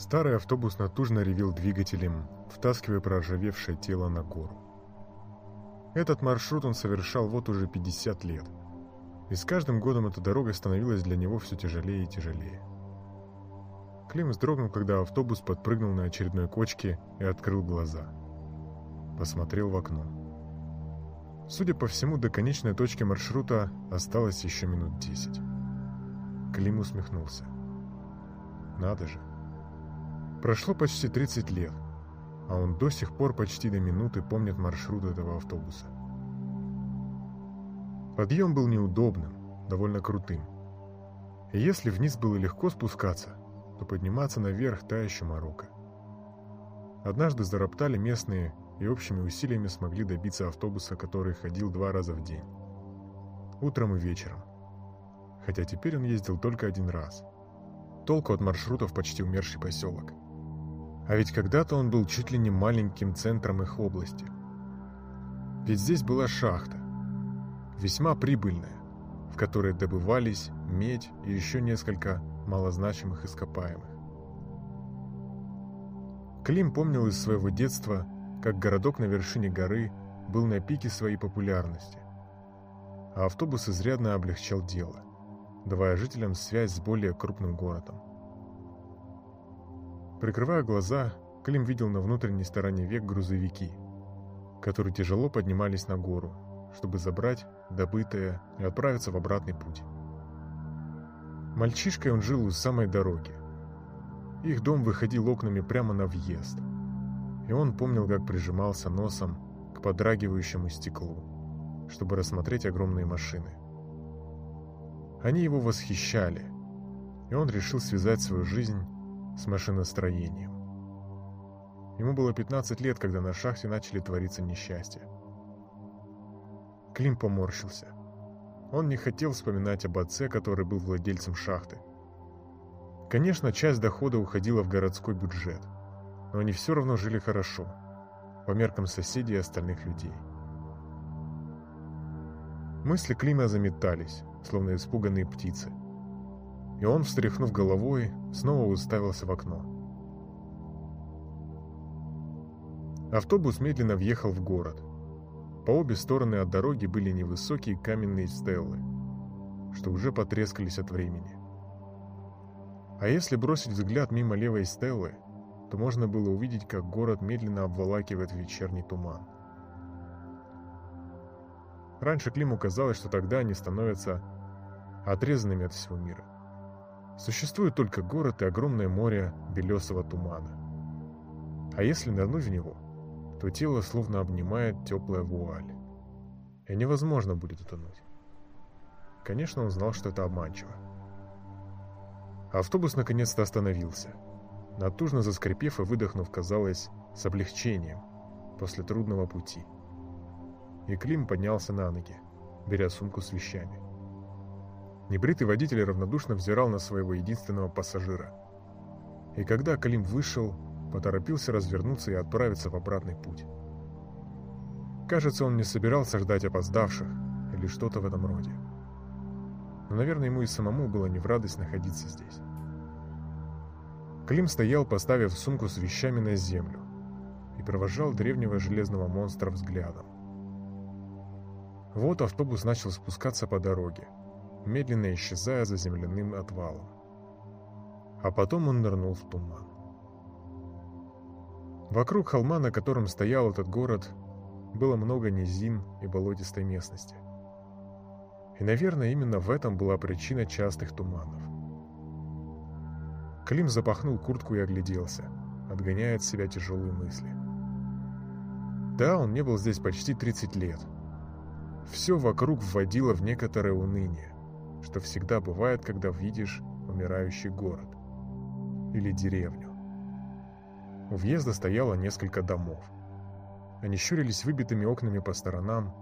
Старый автобус натужно ревел двигателем, втаскивая проржавевшее тело на гору. Этот маршрут он совершал вот уже 50 лет. И с каждым годом эта дорога становилась для него все тяжелее и тяжелее. Клим вздрогнул, когда автобус подпрыгнул на очередной кочке и открыл глаза. Посмотрел в окно. Судя по всему, до конечной точки маршрута осталось еще минут десять. Клим усмехнулся. Надо же. Прошло почти 30 лет, а он до сих пор почти до минуты помнит маршрут этого автобуса. Подъем был неудобным, довольно крутым. И если вниз было легко спускаться, то подниматься наверх та еще морока. Однажды зароптали местные и общими усилиями смогли добиться автобуса, который ходил два раза в день. Утром и вечером. Хотя теперь он ездил только один раз. Толку от маршрутов почти умерший поселок. А ведь когда-то он был чуть ли не маленьким центром их области. Ведь здесь была шахта, весьма прибыльная, в которой добывались медь и еще несколько малозначимых ископаемых. Клим помнил из своего детства, как городок на вершине горы был на пике своей популярности, а автобус изрядно облегчал дело, давая жителям связь с более крупным городом. Прикрывая глаза, Клим видел на внутренней стороне век грузовики, которые тяжело поднимались на гору, чтобы забрать добытое и отправиться в обратный путь. Мальчишкой он жил у самой дороги. Их дом выходил окнами прямо на въезд, и он помнил, как прижимался носом к подрагивающему стеклу, чтобы рассмотреть огромные машины. Они его восхищали, и он решил связать свою жизнь с машиностроением. Ему было 15 лет, когда на шахте начали твориться несчастья. Клим поморщился. Он не хотел вспоминать об отце, который был владельцем шахты. Конечно, часть дохода уходила в городской бюджет, но они все равно жили хорошо, по меркам соседей и остальных людей. Мысли Клима заметались, словно испуганные птицы и он, встряхнув головой, снова уставился в окно. Автобус медленно въехал в город. По обе стороны от дороги были невысокие каменные стеллы, что уже потрескались от времени. А если бросить взгляд мимо левой стеллы, то можно было увидеть, как город медленно обволакивает вечерний туман. Раньше Климу казалось, что тогда они становятся отрезанными от всего мира. Существует только город и огромное море белесого тумана. А если нырнуть в него, то тело словно обнимает теплая вуаль. И невозможно будет утонуть. Конечно, он знал, что это обманчиво. Автобус наконец-то остановился. Натужно заскрипев и выдохнув, казалось, с облегчением после трудного пути. И Клим поднялся на ноги, беря сумку с вещами. Небритый водитель равнодушно взирал на своего единственного пассажира. И когда Калим вышел, поторопился развернуться и отправиться в обратный путь. Кажется, он не собирался ждать опоздавших или что-то в этом роде. Но, наверное, ему и самому было не в радость находиться здесь. Клим стоял, поставив сумку с вещами на землю, и провожал древнего железного монстра взглядом. Вот автобус начал спускаться по дороге, медленно исчезая за земляным отвалом. А потом он нырнул в туман. Вокруг холма, на котором стоял этот город, было много низин и болотистой местности. И, наверное, именно в этом была причина частых туманов. Клим запахнул куртку и огляделся, отгоняя от себя тяжелые мысли. Да, он не был здесь почти 30 лет. Все вокруг вводило в некоторое уныние что всегда бывает, когда видишь умирающий город или деревню. У въезда стояло несколько домов. Они щурились выбитыми окнами по сторонам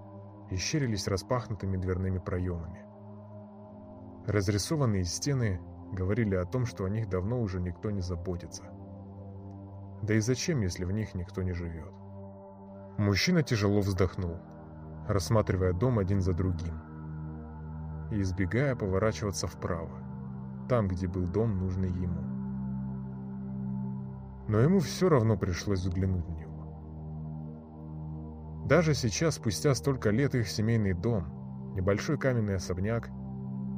и щерились распахнутыми дверными проемами. Разрисованные стены говорили о том, что о них давно уже никто не заботится. Да и зачем, если в них никто не живет? Мужчина тяжело вздохнул, рассматривая дом один за другим и избегая поворачиваться вправо, там, где был дом, нужный ему. Но ему все равно пришлось взглянуть на него. Даже сейчас, спустя столько лет, их семейный дом, небольшой каменный особняк,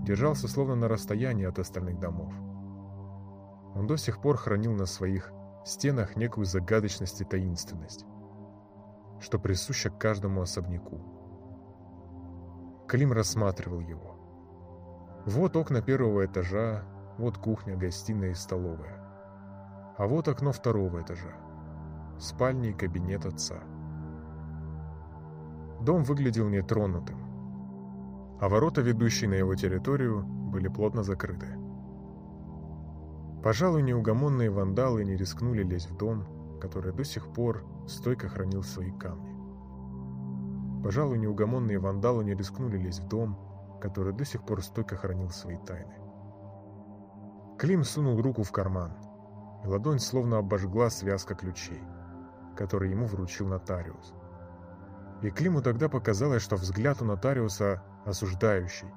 держался словно на расстоянии от остальных домов. Он до сих пор хранил на своих стенах некую загадочность и таинственность, что присуща каждому особняку. Клим рассматривал его. Вот окна первого этажа, вот кухня, гостиная и столовая. А вот окно второго этажа. Спальня и кабинет отца. Дом выглядел нетронутым, а ворота, ведущие на его территорию, были плотно закрыты. Пожалуй, неугомонные вандалы не рискнули лезть в дом, который до сих пор стойко хранил свои камни. Пожалуй, неугомонные вандалы не рискнули лезть в дом, который до сих пор стойко хранил свои тайны. Клим сунул руку в карман, и ладонь словно обожгла связка ключей, которые ему вручил нотариус. И Климу тогда показалось, что взгляд у нотариуса осуждающий.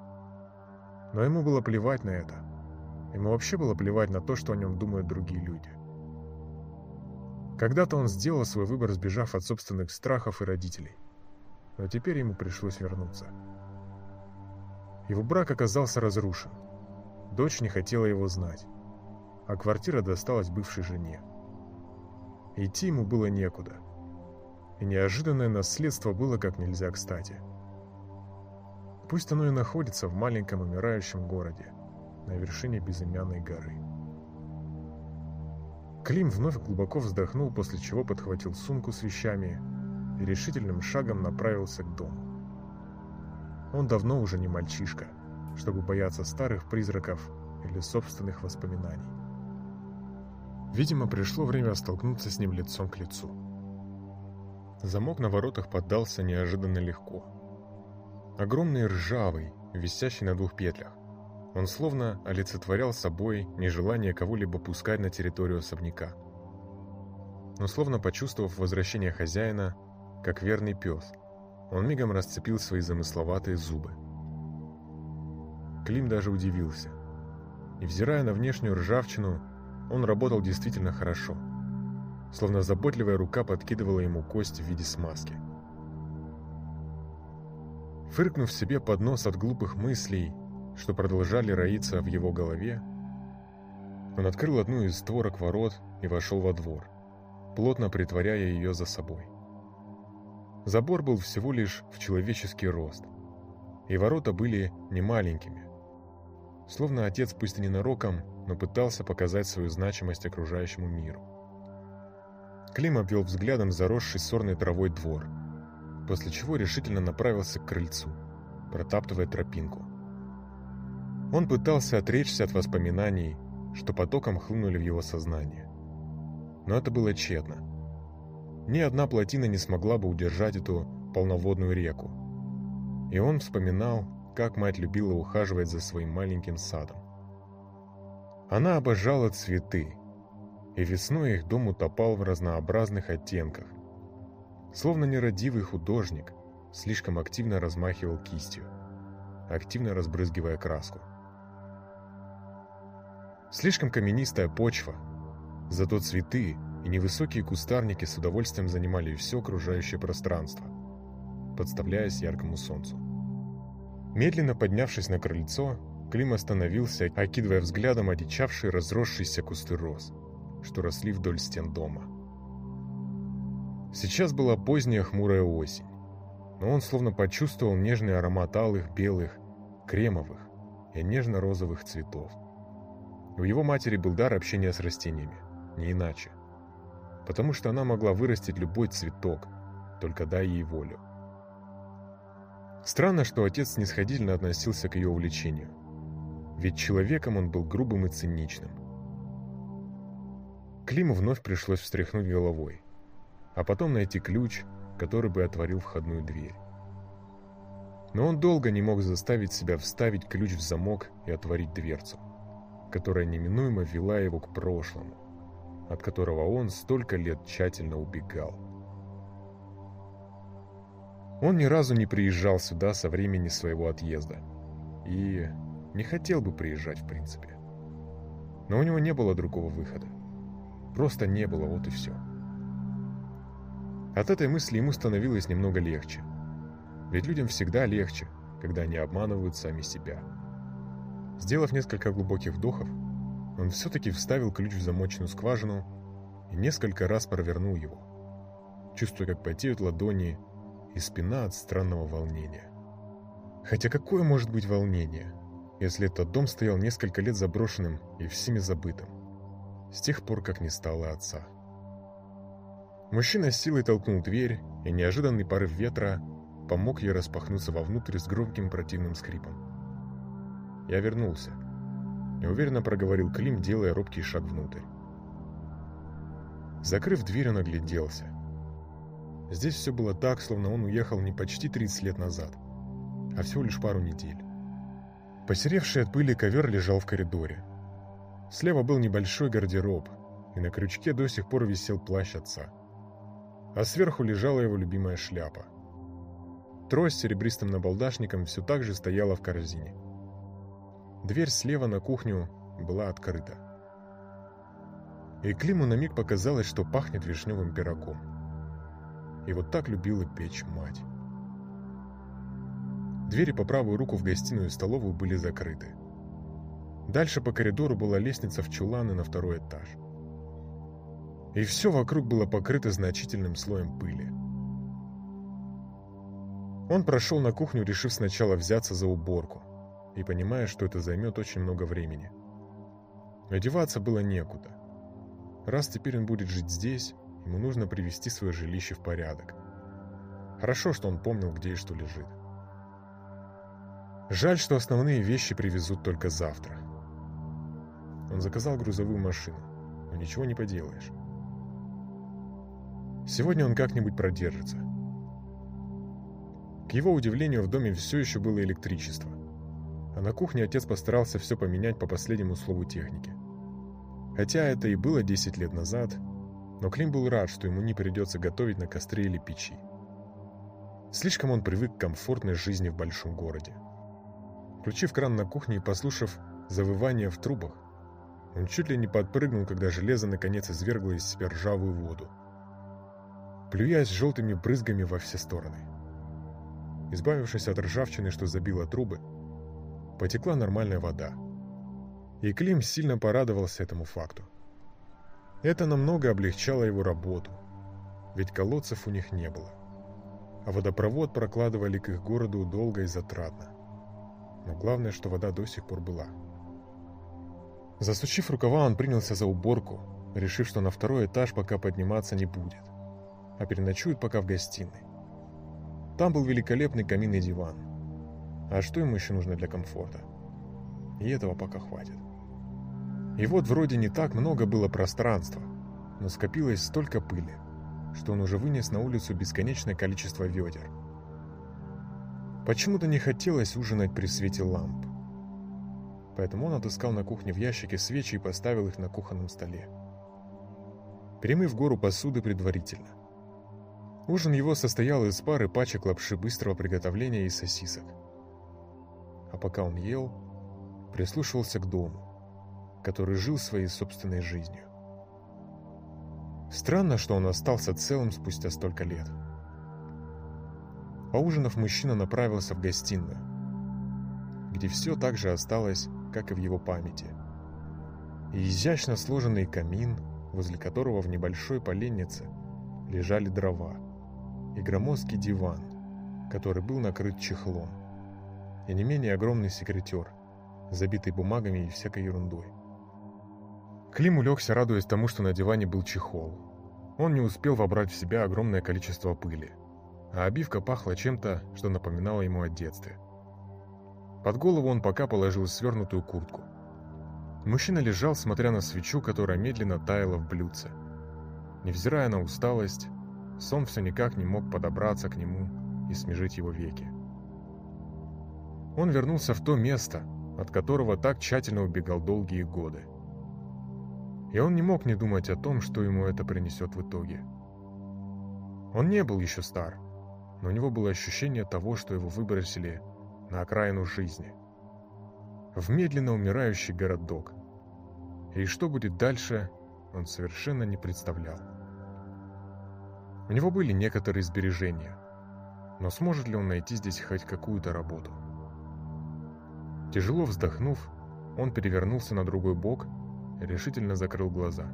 Но ему было плевать на это. Ему вообще было плевать на то, что о нем думают другие люди. Когда-то он сделал свой выбор, сбежав от собственных страхов и родителей. Но теперь ему пришлось вернуться. Его брак оказался разрушен. Дочь не хотела его знать. А квартира досталась бывшей жене. Идти ему было некуда. И неожиданное наследство было как нельзя кстати. Пусть оно и находится в маленьком умирающем городе, на вершине безымянной горы. Клим вновь глубоко вздохнул, после чего подхватил сумку с вещами и решительным шагом направился к дому. Он давно уже не мальчишка, чтобы бояться старых призраков или собственных воспоминаний. Видимо, пришло время столкнуться с ним лицом к лицу. Замок на воротах поддался неожиданно легко. Огромный ржавый, висящий на двух петлях. Он словно олицетворял собой нежелание кого-либо пускать на территорию особняка. Но словно почувствовав возвращение хозяина, как верный пес, он мигом расцепил свои замысловатые зубы. Клим даже удивился. И взирая на внешнюю ржавчину, он работал действительно хорошо. Словно заботливая рука подкидывала ему кость в виде смазки. Фыркнув себе под нос от глупых мыслей, что продолжали роиться в его голове, он открыл одну из створок ворот и вошел во двор, плотно притворяя ее за собой. Забор был всего лишь в человеческий рост, и ворота были не маленькими. Словно отец, пусть и ненароком, но пытался показать свою значимость окружающему миру. Клим обвел взглядом заросший сорной травой двор, после чего решительно направился к крыльцу, протаптывая тропинку. Он пытался отречься от воспоминаний, что потоком хлынули в его сознание. Но это было тщетно. Ни одна плотина не смогла бы удержать эту полноводную реку. И он вспоминал, как мать любила ухаживать за своим маленьким садом. Она обожала цветы, и весной их дом утопал в разнообразных оттенках. Словно нерадивый художник, слишком активно размахивал кистью, активно разбрызгивая краску. Слишком каменистая почва, зато цветы и невысокие кустарники с удовольствием занимали все окружающее пространство, подставляясь яркому солнцу. Медленно поднявшись на крыльцо, Клим остановился, окидывая взглядом одичавшие разросшиеся кусты роз, что росли вдоль стен дома. Сейчас была поздняя хмурая осень, но он словно почувствовал нежный аромат алых, белых, кремовых и нежно-розовых цветов. У его матери был дар общения с растениями, не иначе. Потому что она могла вырастить любой цветок, только дай ей волю. Странно, что отец снисходительно относился к ее увлечению. Ведь человеком он был грубым и циничным. Климу вновь пришлось встряхнуть головой, а потом найти ключ, который бы отворил входную дверь. Но он долго не мог заставить себя вставить ключ в замок и отворить дверцу которая неминуемо вела его к прошлому, от которого он столько лет тщательно убегал. Он ни разу не приезжал сюда со времени своего отъезда и не хотел бы приезжать в принципе. Но у него не было другого выхода. просто не было, вот и все. От этой мысли ему становилось немного легче. Ведь людям всегда легче, когда они обманывают сами себя. Сделав несколько глубоких вдохов, он все-таки вставил ключ в замочную скважину и несколько раз провернул его, чувствуя, как потеют ладони и спина от странного волнения. Хотя какое может быть волнение, если этот дом стоял несколько лет заброшенным и всеми забытым, с тех пор, как не стало отца? Мужчина силой толкнул дверь, и неожиданный порыв ветра помог ей распахнуться вовнутрь с громким противным скрипом. Я вернулся. Неуверенно проговорил Клим, делая робкий шаг внутрь. Закрыв дверь, он огляделся. Здесь все было так, словно он уехал не почти 30 лет назад, а всего лишь пару недель. Посеревший от пыли ковер лежал в коридоре. Слева был небольшой гардероб, и на крючке до сих пор висел плащ отца. А сверху лежала его любимая шляпа. Трость с серебристым набалдашником все так же стояла в корзине. Дверь слева на кухню была открыта. И Климу на миг показалось, что пахнет вишневым пирогом. И вот так любила печь мать. Двери по правую руку в гостиную и столовую были закрыты. Дальше по коридору была лестница в чуланы на второй этаж. И все вокруг было покрыто значительным слоем пыли. Он прошел на кухню, решив сначала взяться за уборку, и понимая, что это займет очень много времени. Одеваться было некуда. Раз теперь он будет жить здесь, ему нужно привести свое жилище в порядок. Хорошо, что он помнил, где и что лежит. Жаль, что основные вещи привезут только завтра. Он заказал грузовую машину, но ничего не поделаешь. Сегодня он как-нибудь продержится. К его удивлению, в доме все еще было электричество. А на кухне отец постарался все поменять по последнему слову техники. Хотя это и было 10 лет назад, но Клим был рад, что ему не придется готовить на костре или печи. Слишком он привык к комфортной жизни в большом городе. Включив кран на кухне и послушав завывание в трубах, он чуть ли не подпрыгнул, когда железо наконец извергло из себя ржавую воду, плюясь желтыми брызгами во все стороны. Избавившись от ржавчины, что забило трубы, потекла нормальная вода. И Клим сильно порадовался этому факту. Это намного облегчало его работу, ведь колодцев у них не было. А водопровод прокладывали к их городу долго и затратно но главное, что вода до сих пор была. Засучив рукава, он принялся за уборку, решив, что на второй этаж пока подниматься не будет, а переночует пока в гостиной. Там был великолепный каминный диван. А что ему еще нужно для комфорта? И этого пока хватит. И вот вроде не так много было пространства, но скопилось столько пыли, что он уже вынес на улицу бесконечное количество ведер – Почему-то не хотелось ужинать при свете ламп. Поэтому он отыскал на кухне в ящике свечи и поставил их на кухонном столе. Перемыв гору посуды предварительно. Ужин его состоял из пары пачек лапши быстрого приготовления и сосисок. А пока он ел, прислушивался к дому, который жил своей собственной жизнью. Странно, что он остался целым спустя столько лет. — Поужинав, мужчина направился в гостиную, где все так же осталось, как и в его памяти. И изящно сложенный камин, возле которого в небольшой поленнице лежали дрова, и громоздкий диван, который был накрыт чехлом, и не менее огромный секретер, забитый бумагами и всякой ерундой. Клим улегся, радуясь тому, что на диване был чехол. Он не успел вобрать в себя огромное количество пыли – а обивка пахла чем-то, что напоминало ему о детстве. Под голову он пока положил свернутую куртку. Мужчина лежал, смотря на свечу, которая медленно таяла в блюдце. Невзирая на усталость, сон все никак не мог подобраться к нему и смежить его веки. Он вернулся в то место, от которого так тщательно убегал долгие годы. И он не мог не думать о том, что ему это принесет в итоге. Он не был еще стар, но у него было ощущение того, что его выбросили на окраину жизни. В медленно умирающий городок. И что будет дальше, он совершенно не представлял. У него были некоторые сбережения, но сможет ли он найти здесь хоть какую-то работу? Тяжело вздохнув, он перевернулся на другой бок решительно закрыл глаза.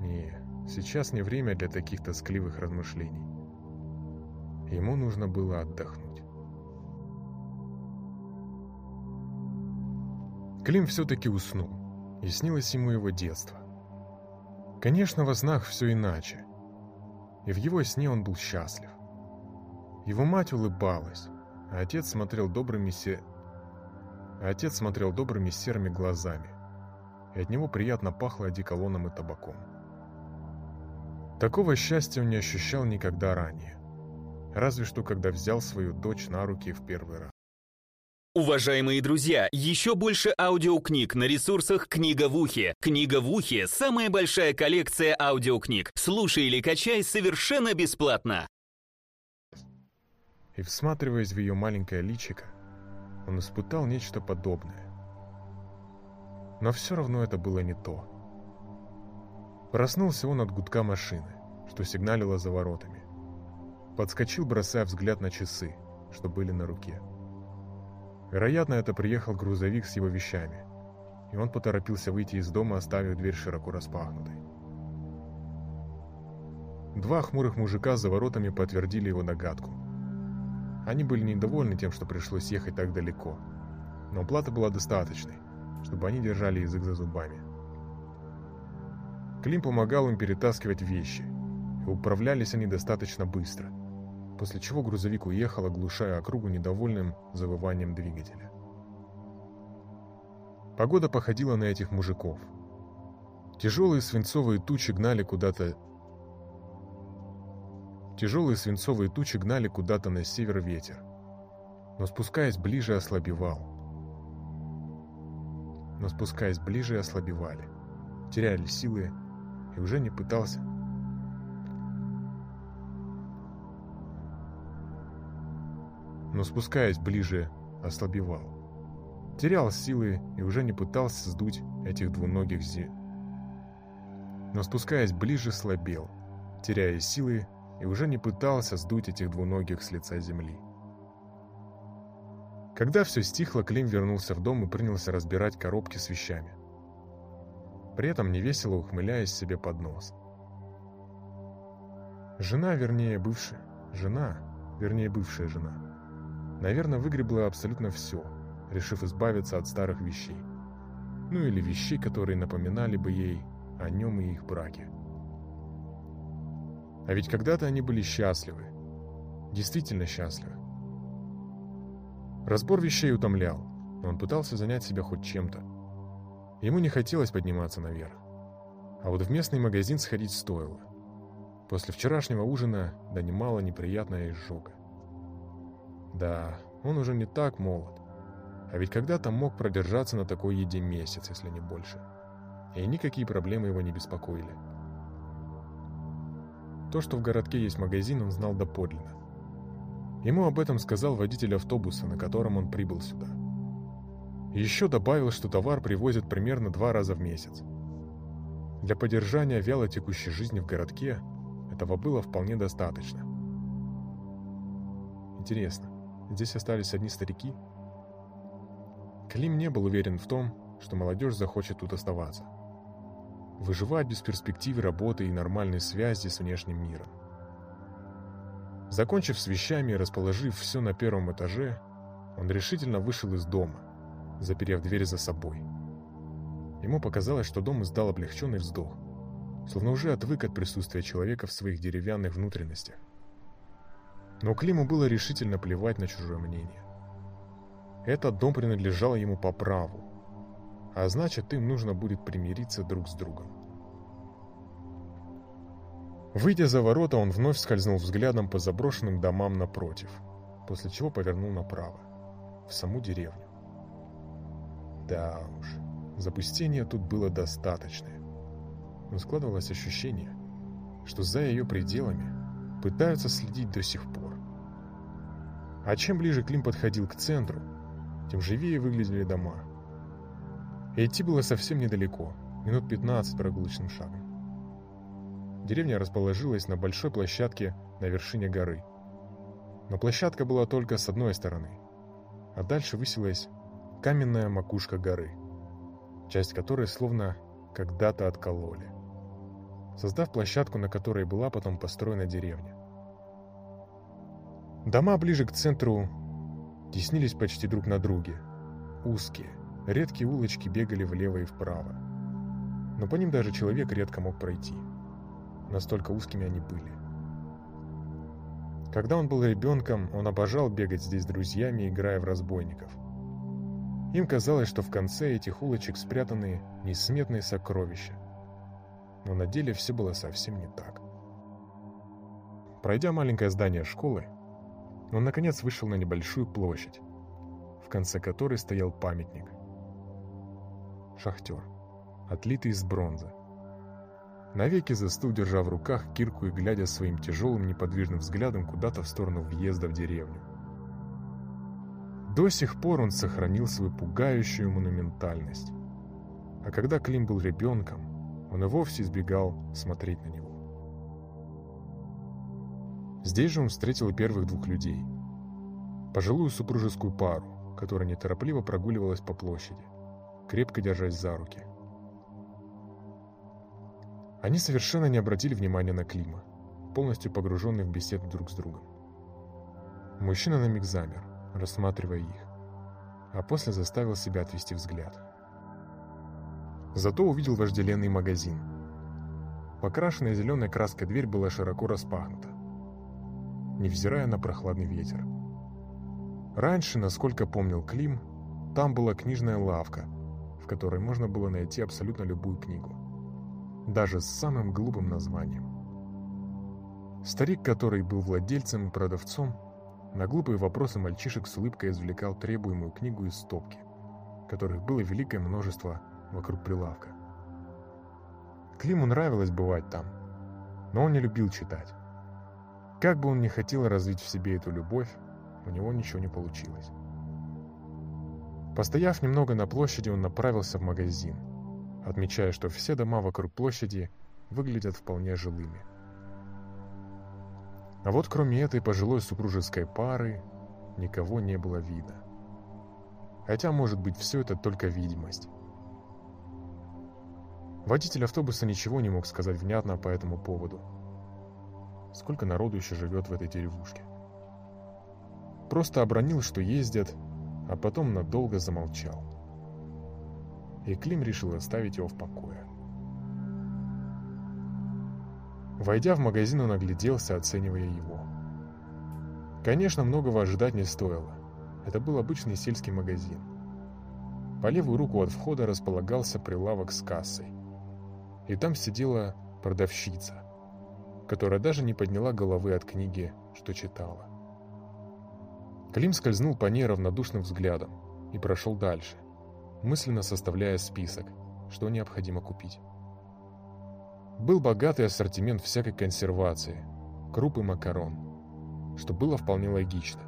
Не, сейчас не время для таких тоскливых размышлений. Ему нужно было отдохнуть. Клим все-таки уснул, и снилось ему его детство. Конечно, во снах все иначе. И в его сне он был счастлив. Его мать улыбалась, отец смотрел добрыми се... а отец смотрел добрыми серыми глазами, и от него приятно пахло одеколоном и табаком. Такого счастья он не ощущал никогда ранее, разве что когда взял свою дочь на руки в первый раз. Уважаемые друзья, еще больше аудиокниг на ресурсах «Книга в ухе». «Книга в ухе» — самая большая коллекция аудиокниг. Слушай или качай совершенно бесплатно. И, всматриваясь в ее маленькое личико, он испытал нечто подобное. Но все равно это было не то. Проснулся он от гудка машины, что сигналило за воротами. Подскочил, бросая взгляд на часы, что были на руке. Вероятно, это приехал грузовик с его вещами, и он поторопился выйти из дома, оставив дверь широко распахнутой. Два хмурых мужика за воротами подтвердили его догадку. Они были недовольны тем, что пришлось ехать так далеко, но плата была достаточной, чтобы они держали язык за зубами. Клим помогал им перетаскивать вещи, и управлялись они достаточно быстро – после чего грузовик уехал, оглушая округу недовольным завыванием двигателя. Погода походила на этих мужиков. Тяжелые свинцовые тучи гнали куда-то... Тяжелые свинцовые тучи гнали куда-то на север ветер, но спускаясь ближе ослабевал. Но спускаясь ближе ослабевали, теряли силы и уже не пытался но спускаясь ближе, ослабевал. Терял силы и уже не пытался сдуть этих двуногих зи. Но спускаясь ближе, слабел, теряя силы и уже не пытался сдуть этих двуногих с лица земли. Когда все стихло, Клим вернулся в дом и принялся разбирать коробки с вещами. При этом невесело ухмыляясь себе под нос. Жена, вернее, бывшая. Жена, вернее, бывшая жена наверное, выгребла абсолютно все, решив избавиться от старых вещей. Ну или вещей, которые напоминали бы ей о нем и их браке. А ведь когда-то они были счастливы. Действительно счастливы. Разбор вещей утомлял, но он пытался занять себя хоть чем-то. Ему не хотелось подниматься наверх. А вот в местный магазин сходить стоило. После вчерашнего ужина да немало неприятная изжога. Да, он уже не так молод. А ведь когда-то мог продержаться на такой еде месяц, если не больше. И никакие проблемы его не беспокоили. То, что в городке есть магазин, он знал доподлинно. Ему об этом сказал водитель автобуса, на котором он прибыл сюда. Еще добавил, что товар привозят примерно два раза в месяц. Для поддержания вяло текущей жизни в городке этого было вполне достаточно. Интересно, Здесь остались одни старики. Клим не был уверен в том, что молодежь захочет тут оставаться. Выживать без перспективы работы и нормальной связи с внешним миром. Закончив с вещами и расположив все на первом этаже, он решительно вышел из дома, заперев дверь за собой. Ему показалось, что дом издал облегченный вздох, словно уже отвык от присутствия человека в своих деревянных внутренностях. Но Климу было решительно плевать на чужое мнение. Этот дом принадлежал ему по праву, а значит, им нужно будет примириться друг с другом. Выйдя за ворота, он вновь скользнул взглядом по заброшенным домам напротив, после чего повернул направо, в саму деревню. Да уж, запустения тут было достаточное, но складывалось ощущение, что за ее пределами пытаются следить до сих пор. А чем ближе Клим подходил к центру, тем живее выглядели дома. Идти было совсем недалеко, минут 15 прогулочным шагом. Деревня расположилась на большой площадке на вершине горы. Но площадка была только с одной стороны, а дальше высилась каменная макушка горы, часть которой словно когда-то откололи, создав площадку, на которой была потом построена деревня. Дома ближе к центру теснились почти друг на друге, узкие, редкие улочки бегали влево и вправо, но по ним даже человек редко мог пройти, настолько узкими они были. Когда он был ребенком, он обожал бегать здесь с друзьями, играя в разбойников. Им казалось, что в конце этих улочек спрятаны несметные сокровища. Но на деле все было совсем не так. Пройдя маленькое здание школы, он наконец вышел на небольшую площадь, в конце которой стоял памятник. Шахтер, отлитый из бронзы. Навеки застыл, держа в руках кирку и глядя своим тяжелым неподвижным взглядом куда-то в сторону въезда в деревню. До сих пор он сохранил свою пугающую монументальность. А когда Клим был ребенком, он и вовсе избегал смотреть на него. Здесь же он встретил первых двух людей. Пожилую супружескую пару, которая неторопливо прогуливалась по площади, крепко держась за руки. Они совершенно не обратили внимания на Клима, полностью погруженный в беседу друг с другом. Мужчина на миг замер, рассматривая их, а после заставил себя отвести взгляд. Зато увидел вожделенный магазин. Покрашенная зеленой краской дверь была широко распахнута, невзирая на прохладный ветер. Раньше, насколько помнил Клим, там была книжная лавка, которой можно было найти абсолютно любую книгу даже с самым глупым названием. Старик, который был владельцем и продавцом, на глупые вопросы мальчишек с улыбкой извлекал требуемую книгу из стопки, которых было великое множество вокруг прилавка. Климу нравилось бывать там, но он не любил читать. Как бы он ни хотел развить в себе эту любовь, у него ничего не получилось. Постояв немного на площади, он направился в магазин – отмечая, что все дома вокруг площади выглядят вполне жилыми. А вот кроме этой пожилой супружеской пары никого не было видно. Хотя, может быть, все это только видимость. Водитель автобуса ничего не мог сказать внятно по этому поводу. Сколько народу еще живет в этой деревушке? Просто обронил, что ездят, а потом надолго замолчал и Клим решил оставить его в покое. Войдя в магазин, он огляделся, оценивая его. Конечно, многого ожидать не стоило. Это был обычный сельский магазин. По левую руку от входа располагался прилавок с кассой. И там сидела продавщица, которая даже не подняла головы от книги, что читала. Клим скользнул по ней равнодушным взглядом и прошел дальше – мысленно составляя список, что необходимо купить. Был богатый ассортимент всякой консервации, круп и макарон, что было вполне логично.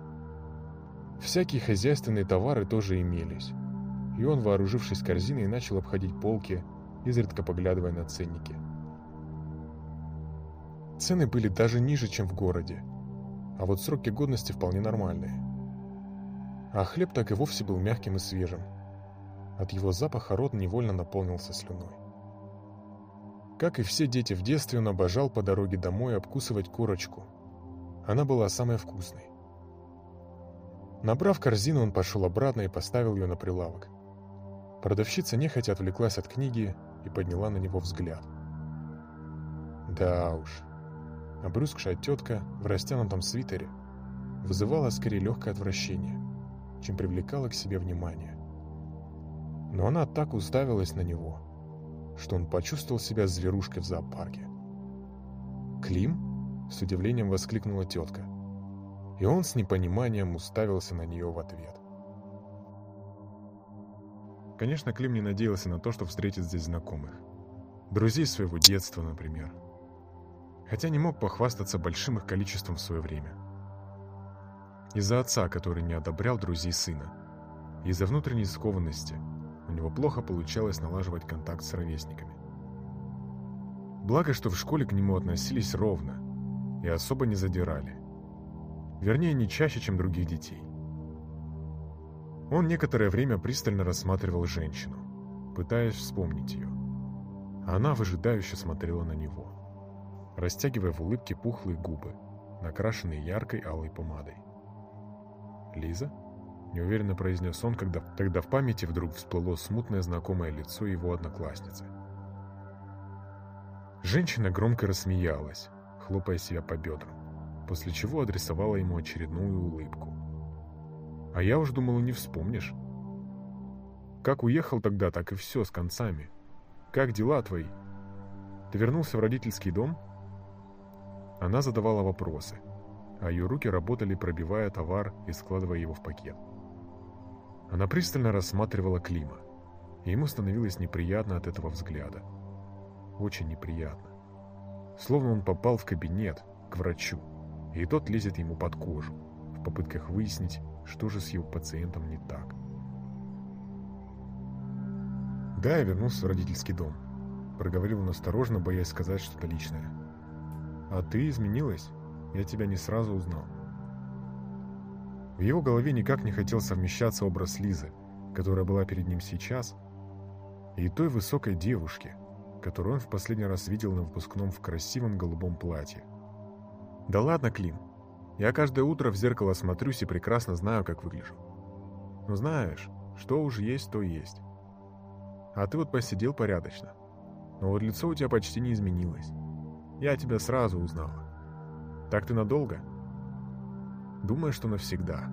Всякие хозяйственные товары тоже имелись, и он, вооружившись корзиной, начал обходить полки, изредка поглядывая на ценники. Цены были даже ниже, чем в городе, а вот сроки годности вполне нормальные. А хлеб так и вовсе был мягким и свежим, от его запаха рот невольно наполнился слюной. Как и все дети в детстве, он обожал по дороге домой обкусывать курочку. Она была самой вкусной. Набрав корзину, он пошел обратно и поставил ее на прилавок. Продавщица нехотя отвлеклась от книги и подняла на него взгляд. Да уж, обрюзгшая тетка в растянутом свитере вызывала скорее легкое отвращение, чем привлекала к себе внимание но она так уставилась на него, что он почувствовал себя зверушкой в зоопарке. «Клим?» — с удивлением воскликнула тетка, и он с непониманием уставился на нее в ответ. Конечно, Клим не надеялся на то, что встретит здесь знакомых. Друзей своего детства, например. Хотя не мог похвастаться большим их количеством в свое время. Из-за отца, который не одобрял друзей сына. Из-за внутренней скованности – у него плохо получалось налаживать контакт с ровесниками. Благо, что в школе к нему относились ровно и особо не задирали. Вернее, не чаще, чем других детей. Он некоторое время пристально рассматривал женщину, пытаясь вспомнить ее. Она выжидающе смотрела на него, растягивая в улыбке пухлые губы, накрашенные яркой алой помадой. «Лиза?» — неуверенно произнес он, когда тогда в памяти вдруг всплыло смутное знакомое лицо его одноклассницы. Женщина громко рассмеялась, хлопая себя по бедрам, после чего адресовала ему очередную улыбку. «А я уж думала, не вспомнишь. Как уехал тогда, так и все, с концами. Как дела твои? Ты вернулся в родительский дом?» Она задавала вопросы, а ее руки работали, пробивая товар и складывая его в пакет. Она пристально рассматривала Клима, и ему становилось неприятно от этого взгляда. Очень неприятно. Словно он попал в кабинет, к врачу, и тот лезет ему под кожу, в попытках выяснить, что же с его пациентом не так. «Да, я вернулся в родительский дом», — проговорил он осторожно, боясь сказать что-то личное. «А ты изменилась? Я тебя не сразу узнал». В его голове никак не хотел совмещаться образ Лизы, которая была перед ним сейчас, и той высокой девушки, которую он в последний раз видел на выпускном в красивом голубом платье. «Да ладно, Клим. Я каждое утро в зеркало смотрюсь и прекрасно знаю, как выгляжу. Ну знаешь, что уж есть, то есть. А ты вот посидел порядочно. Но вот лицо у тебя почти не изменилось. Я тебя сразу узнала. Так ты надолго?» думая, что навсегда.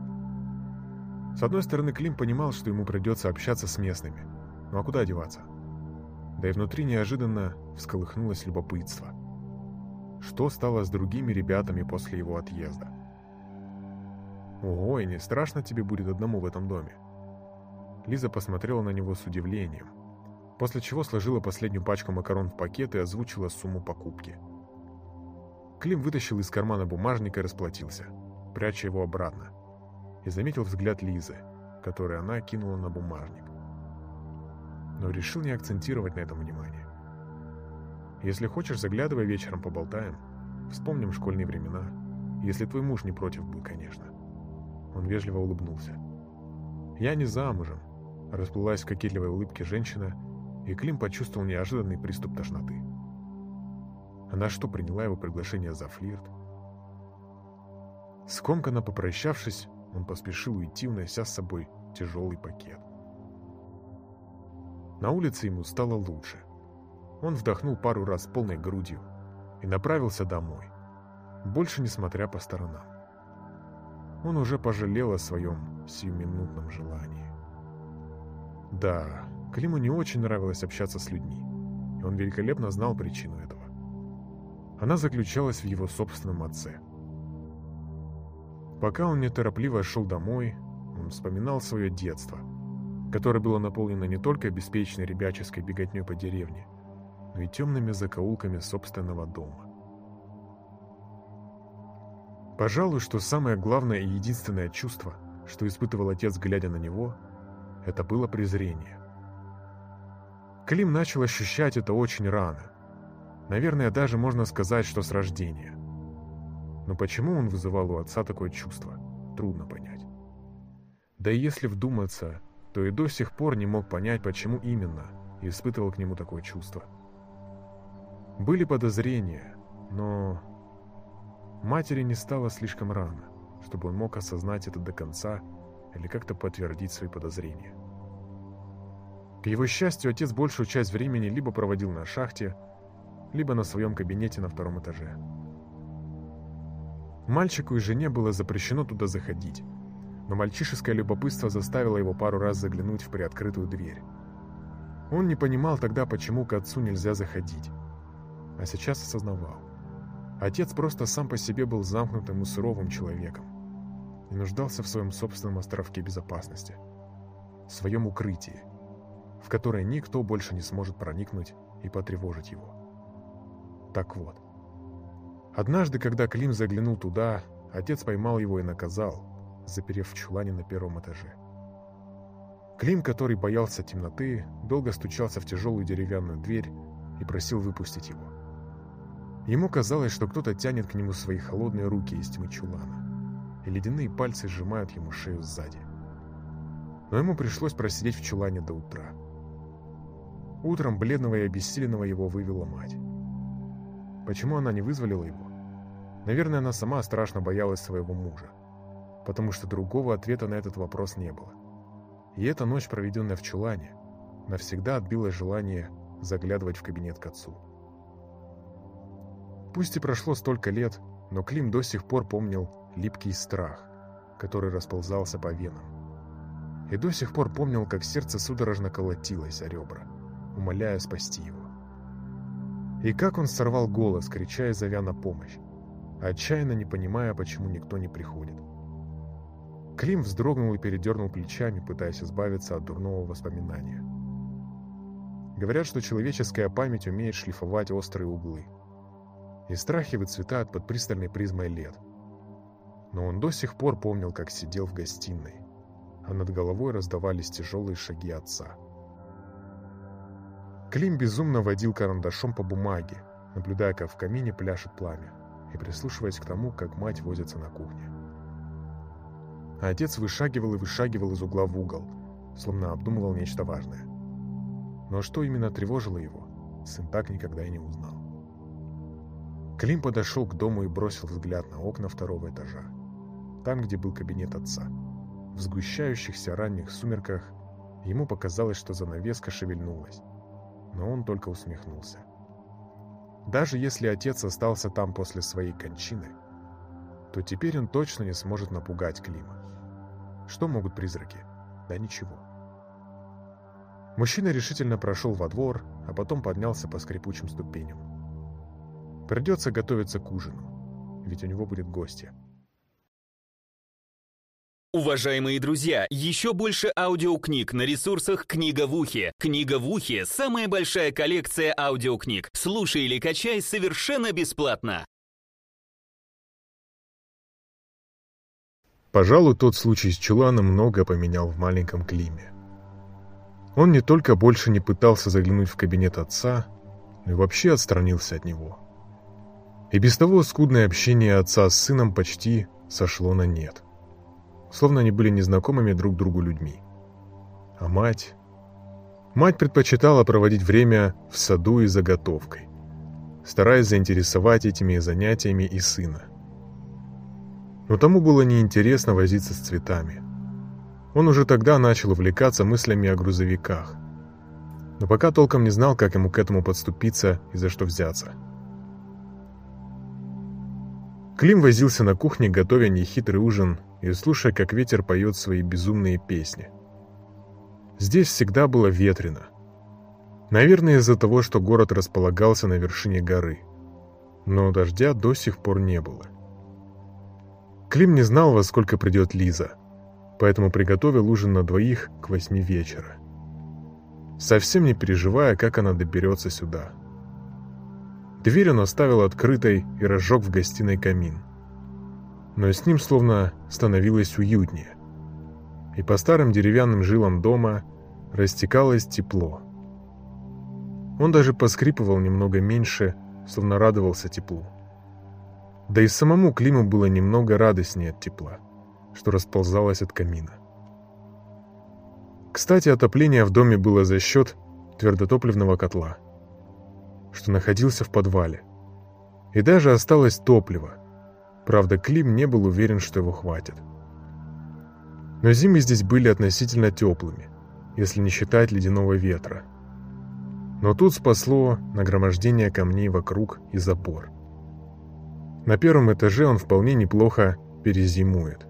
С одной стороны, Клим понимал, что ему придется общаться с местными. Ну а куда деваться? Да и внутри неожиданно всколыхнулось любопытство. Что стало с другими ребятами после его отъезда? «Ого, и не страшно тебе будет одному в этом доме?» Лиза посмотрела на него с удивлением, после чего сложила последнюю пачку макарон в пакет и озвучила сумму покупки. Клим вытащил из кармана бумажник и расплатился – пряча его обратно, и заметил взгляд Лизы, который она кинула на бумажник. Но решил не акцентировать на этом внимание. «Если хочешь, заглядывай вечером, поболтаем. Вспомним школьные времена. Если твой муж не против был, конечно». Он вежливо улыбнулся. «Я не замужем», — расплылась в кокетливой улыбке женщина, и Клим почувствовал неожиданный приступ тошноты. Она что, приняла его приглашение за флирт? Скомканно попрощавшись, он поспешил уйти, унося с собой тяжелый пакет. На улице ему стало лучше. Он вдохнул пару раз полной грудью и направился домой, больше не смотря по сторонам. Он уже пожалел о своем сиюминутном желании. Да, Климу не очень нравилось общаться с людьми, и он великолепно знал причину этого. Она заключалась в его собственном отце – Пока он неторопливо шел домой, он вспоминал свое детство, которое было наполнено не только беспечной ребяческой беготней по деревне, но и темными закоулками собственного дома. Пожалуй, что самое главное и единственное чувство, что испытывал отец, глядя на него, это было презрение. Клим начал ощущать это очень рано. Наверное, даже можно сказать, что с рождения. Но почему он вызывал у отца такое чувство, трудно понять. Да и если вдуматься, то и до сих пор не мог понять, почему именно испытывал к нему такое чувство. Были подозрения, но матери не стало слишком рано, чтобы он мог осознать это до конца или как-то подтвердить свои подозрения. К его счастью, отец большую часть времени либо проводил на шахте, либо на своем кабинете на втором этаже. Мальчику и жене было запрещено туда заходить, но мальчишеское любопытство заставило его пару раз заглянуть в приоткрытую дверь. Он не понимал тогда, почему к отцу нельзя заходить, а сейчас осознавал. Отец просто сам по себе был замкнутым и суровым человеком и нуждался в своем собственном островке безопасности, в своем укрытии, в которое никто больше не сможет проникнуть и потревожить его. Так вот, Однажды, когда Клим заглянул туда, отец поймал его и наказал, заперев в чулане на первом этаже. Клим, который боялся темноты, долго стучался в тяжелую деревянную дверь и просил выпустить его. Ему казалось, что кто-то тянет к нему свои холодные руки из тьмы чулана, и ледяные пальцы сжимают ему шею сзади. Но ему пришлось просидеть в чулане до утра. Утром бледного и обессиленного его вывела мать. Почему она не вызволила его? Наверное, она сама страшно боялась своего мужа, потому что другого ответа на этот вопрос не было. И эта ночь, проведенная в чулане, навсегда отбила желание заглядывать в кабинет к отцу. Пусть и прошло столько лет, но Клим до сих пор помнил липкий страх, который расползался по венам. И до сих пор помнил, как сердце судорожно колотилось о ребра, умоляя спасти его. И как он сорвал голос, крича и зовя на помощь отчаянно не понимая, почему никто не приходит. Клим вздрогнул и передернул плечами, пытаясь избавиться от дурного воспоминания. Говорят, что человеческая память умеет шлифовать острые углы. И страхи выцветают под пристальной призмой лет. Но он до сих пор помнил, как сидел в гостиной, а над головой раздавались тяжелые шаги отца. Клим безумно водил карандашом по бумаге, наблюдая, как в камине пляшет пламя и прислушиваясь к тому, как мать возится на кухне. А отец вышагивал и вышагивал из угла в угол, словно обдумывал нечто важное. Но что именно тревожило его, сын так никогда и не узнал. Клим подошел к дому и бросил взгляд на окна второго этажа, там, где был кабинет отца. В сгущающихся ранних сумерках ему показалось, что занавеска шевельнулась, но он только усмехнулся. Даже если отец остался там после своей кончины, то теперь он точно не сможет напугать Клима. Что могут призраки? Да ничего. Мужчина решительно прошел во двор, а потом поднялся по скрипучим ступеням. Придется готовиться к ужину, ведь у него будет гостья. Уважаемые друзья, еще больше аудиокниг на ресурсах «Книга в ухе». «Книга в ухе» — самая большая коллекция аудиокниг. Слушай или качай совершенно бесплатно. Пожалуй, тот случай с Чуланом много поменял в маленьком Климе. Он не только больше не пытался заглянуть в кабинет отца, но и вообще отстранился от него. И без того скудное общение отца с сыном почти сошло на нет – словно они были незнакомыми друг другу людьми. А мать... Мать предпочитала проводить время в саду и заготовкой, стараясь заинтересовать этими занятиями и сына. Но тому было неинтересно возиться с цветами. Он уже тогда начал увлекаться мыслями о грузовиках, но пока толком не знал, как ему к этому подступиться и за что взяться. Клим возился на кухне, готовя нехитрый ужин и слушая, как ветер поет свои безумные песни. Здесь всегда было ветрено. Наверное, из-за того, что город располагался на вершине горы. Но дождя до сих пор не было. Клим не знал, во сколько придет Лиза, поэтому приготовил ужин на двоих к восьми вечера. Совсем не переживая, как она доберется сюда. Дверь он оставил открытой и разжег в гостиной камин но с ним словно становилось уютнее. И по старым деревянным жилам дома растекалось тепло. Он даже поскрипывал немного меньше, словно радовался теплу. Да и самому Климу было немного радостнее от тепла, что расползалось от камина. Кстати, отопление в доме было за счет твердотопливного котла, что находился в подвале. И даже осталось топливо, Правда, Клим не был уверен, что его хватит. Но зимы здесь были относительно теплыми, если не считать ледяного ветра. Но тут спасло нагромождение камней вокруг и запор. На первом этаже он вполне неплохо перезимует.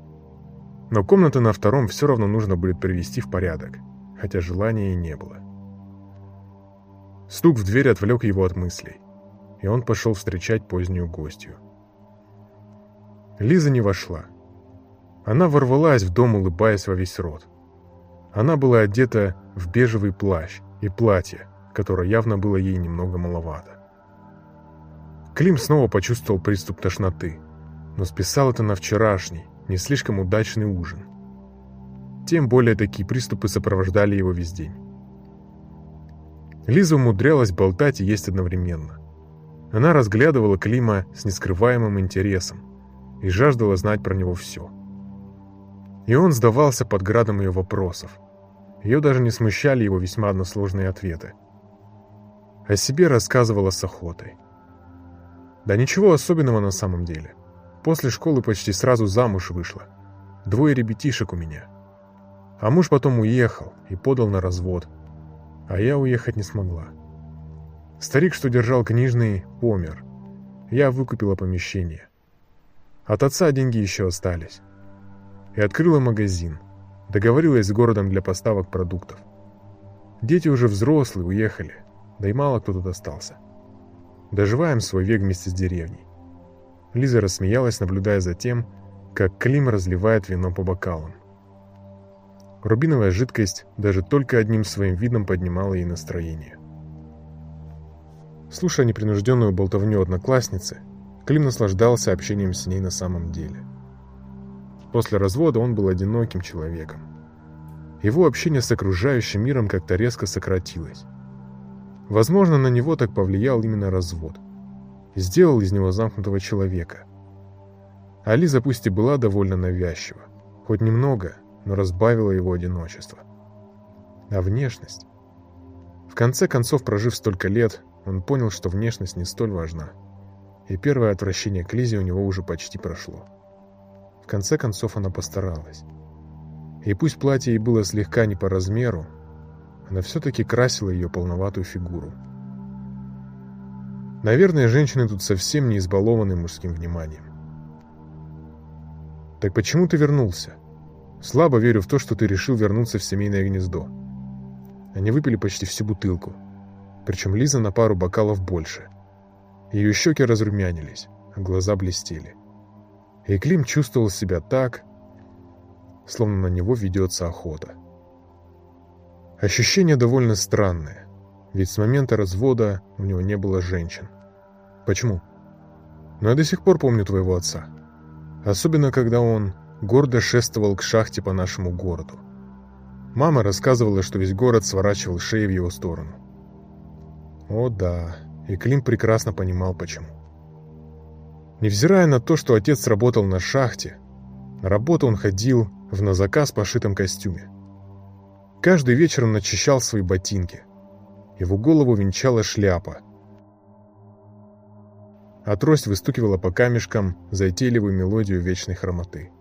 Но комнаты на втором все равно нужно будет привести в порядок, хотя желания и не было. Стук в дверь отвлек его от мыслей, и он пошел встречать позднюю гостью. Лиза не вошла. Она ворвалась в дом, улыбаясь во весь рот. Она была одета в бежевый плащ и платье, которое явно было ей немного маловато. Клим снова почувствовал приступ тошноты, но списал это на вчерашний, не слишком удачный ужин. тем более такие приступы сопровождали его весь день. Лиза умудрялась болтать и есть одновременно. Она разглядывала Клима с нескрываемым интересом и жаждала знать про него все. И он сдавался под градом ее вопросов. Ее даже не смущали его весьма односложные ответы. О себе рассказывала с охотой. Да ничего особенного на самом деле. После школы почти сразу замуж вышла. Двое ребятишек у меня. А муж потом уехал и подал на развод. А я уехать не смогла. Старик, что держал книжный, помер. Я выкупила помещение. От отца деньги еще остались. И открыла магазин. Договорилась с городом для поставок продуктов. Дети уже взрослые, уехали. Да и мало кто тут остался. Доживаем свой век вместе с деревней. Лиза рассмеялась, наблюдая за тем, как Клим разливает вино по бокалам. Рубиновая жидкость даже только одним своим видом поднимала ей настроение. Слушая непринужденную болтовню одноклассницы, Клим наслаждался общением с ней на самом деле. После развода он был одиноким человеком. Его общение с окружающим миром как-то резко сократилось. Возможно, на него так повлиял именно развод. Сделал из него замкнутого человека. А Лиза пусть и была довольно навязчива, хоть немного, но разбавила его одиночество. А внешность? В конце концов, прожив столько лет, он понял, что внешность не столь важна. И первое отвращение к Лизе у него уже почти прошло. В конце концов она постаралась. И пусть платье ей было слегка не по размеру, она все-таки красила ее полноватую фигуру. Наверное, женщины тут совсем не избалованы мужским вниманием. «Так почему ты вернулся? Слабо верю в то, что ты решил вернуться в семейное гнездо». Они выпили почти всю бутылку причем Лиза на пару бокалов больше. Ее щеки разрумянились, а глаза блестели. И Клим чувствовал себя так, словно на него ведется охота. Ощущение довольно странное, ведь с момента развода у него не было женщин. Почему? Но я до сих пор помню твоего отца. Особенно, когда он гордо шествовал к шахте по нашему городу. Мама рассказывала, что весь город сворачивал шеи в его сторону. О да, и Клим прекрасно понимал почему. Невзирая на то, что отец работал на шахте, на работу он ходил в на заказ пошитом костюме. Каждый вечер он очищал свои ботинки. Его голову венчала шляпа. А трость выстукивала по камешкам затейливую мелодию вечной хромоты.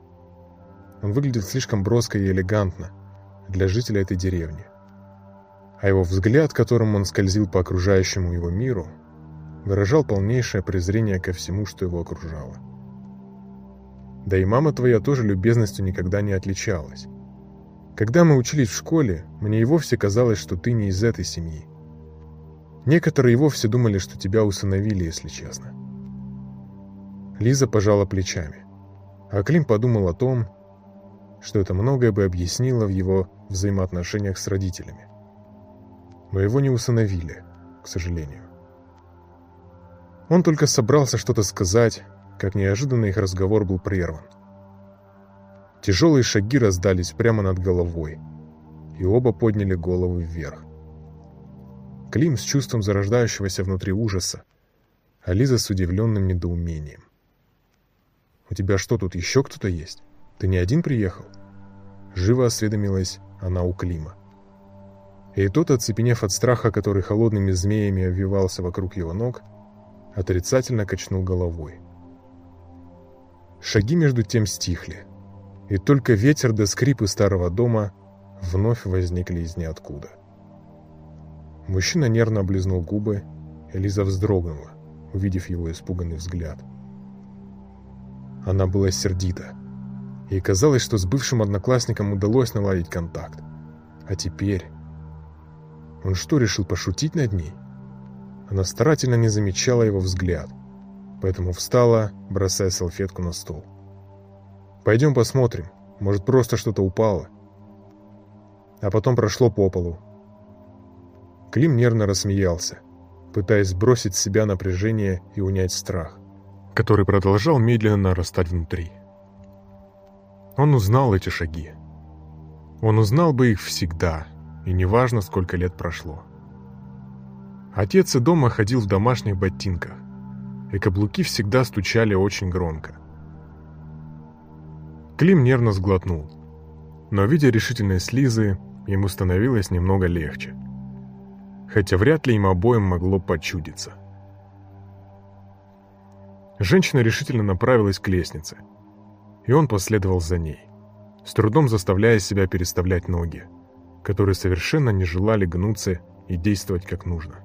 Он выглядел слишком броско и элегантно для жителя этой деревни а его взгляд, которым он скользил по окружающему его миру, выражал полнейшее презрение ко всему, что его окружало. Да и мама твоя тоже любезностью никогда не отличалась. Когда мы учились в школе, мне и вовсе казалось, что ты не из этой семьи. Некоторые и вовсе думали, что тебя усыновили, если честно. Лиза пожала плечами. А Клим подумал о том, что это многое бы объяснило в его взаимоотношениях с родителями но его не усыновили, к сожалению. Он только собрался что-то сказать, как неожиданно их разговор был прерван. Тяжелые шаги раздались прямо над головой, и оба подняли головы вверх. Клим с чувством зарождающегося внутри ужаса, а Лиза с удивленным недоумением. «У тебя что, тут еще кто-то есть? Ты не один приехал?» Живо осведомилась она у Клима. И тот, оцепенев от страха, который холодными змеями обвивался вокруг его ног, отрицательно качнул головой. Шаги между тем стихли, и только ветер до скрипы старого дома вновь возникли из ниоткуда. Мужчина нервно облизнул губы, и Лиза вздрогнула, увидев его испуганный взгляд. Она была сердита. Ей казалось, что с бывшим одноклассником удалось наладить контакт. А теперь... Он что, решил пошутить над ней? Она старательно не замечала его взгляд, поэтому встала, бросая салфетку на стол. «Пойдем посмотрим, может, просто что-то упало». А потом прошло по полу. Клим нервно рассмеялся, пытаясь сбросить с себя напряжение и унять страх, который продолжал медленно нарастать внутри. Он узнал эти шаги. Он узнал бы их всегда, и неважно, сколько лет прошло. Отец и дома ходил в домашних ботинках, и каблуки всегда стучали очень громко. Клим нервно сглотнул, но, видя решительность Лизы, ему становилось немного легче. Хотя вряд ли им обоим могло почудиться. Женщина решительно направилась к лестнице, и он последовал за ней, с трудом заставляя себя переставлять ноги, которые совершенно не желали гнуться и действовать как нужно.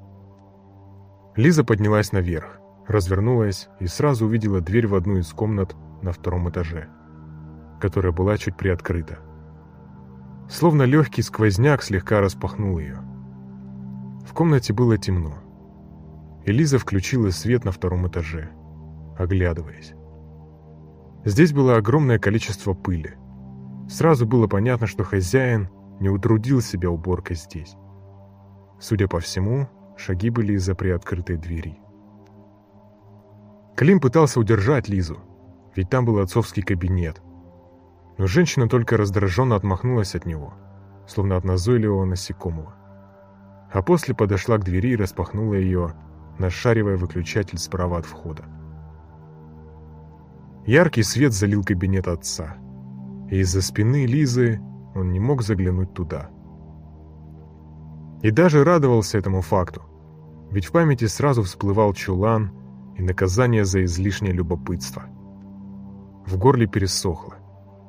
Лиза поднялась наверх, развернулась и сразу увидела дверь в одну из комнат на втором этаже, которая была чуть приоткрыта. Словно легкий сквозняк слегка распахнул ее. В комнате было темно. И Лиза включила свет на втором этаже, оглядываясь. Здесь было огромное количество пыли. Сразу было понятно, что хозяин не утрудил себя уборкой здесь. Судя по всему, шаги были из-за приоткрытой двери. Клим пытался удержать Лизу, ведь там был отцовский кабинет. Но женщина только раздраженно отмахнулась от него, словно от назойливого насекомого. А после подошла к двери и распахнула ее, нашаривая выключатель справа от входа. Яркий свет залил кабинет отца, и из-за спины Лизы он не мог заглянуть туда. И даже радовался этому факту, ведь в памяти сразу всплывал чулан и наказание за излишнее любопытство. В горле пересохло,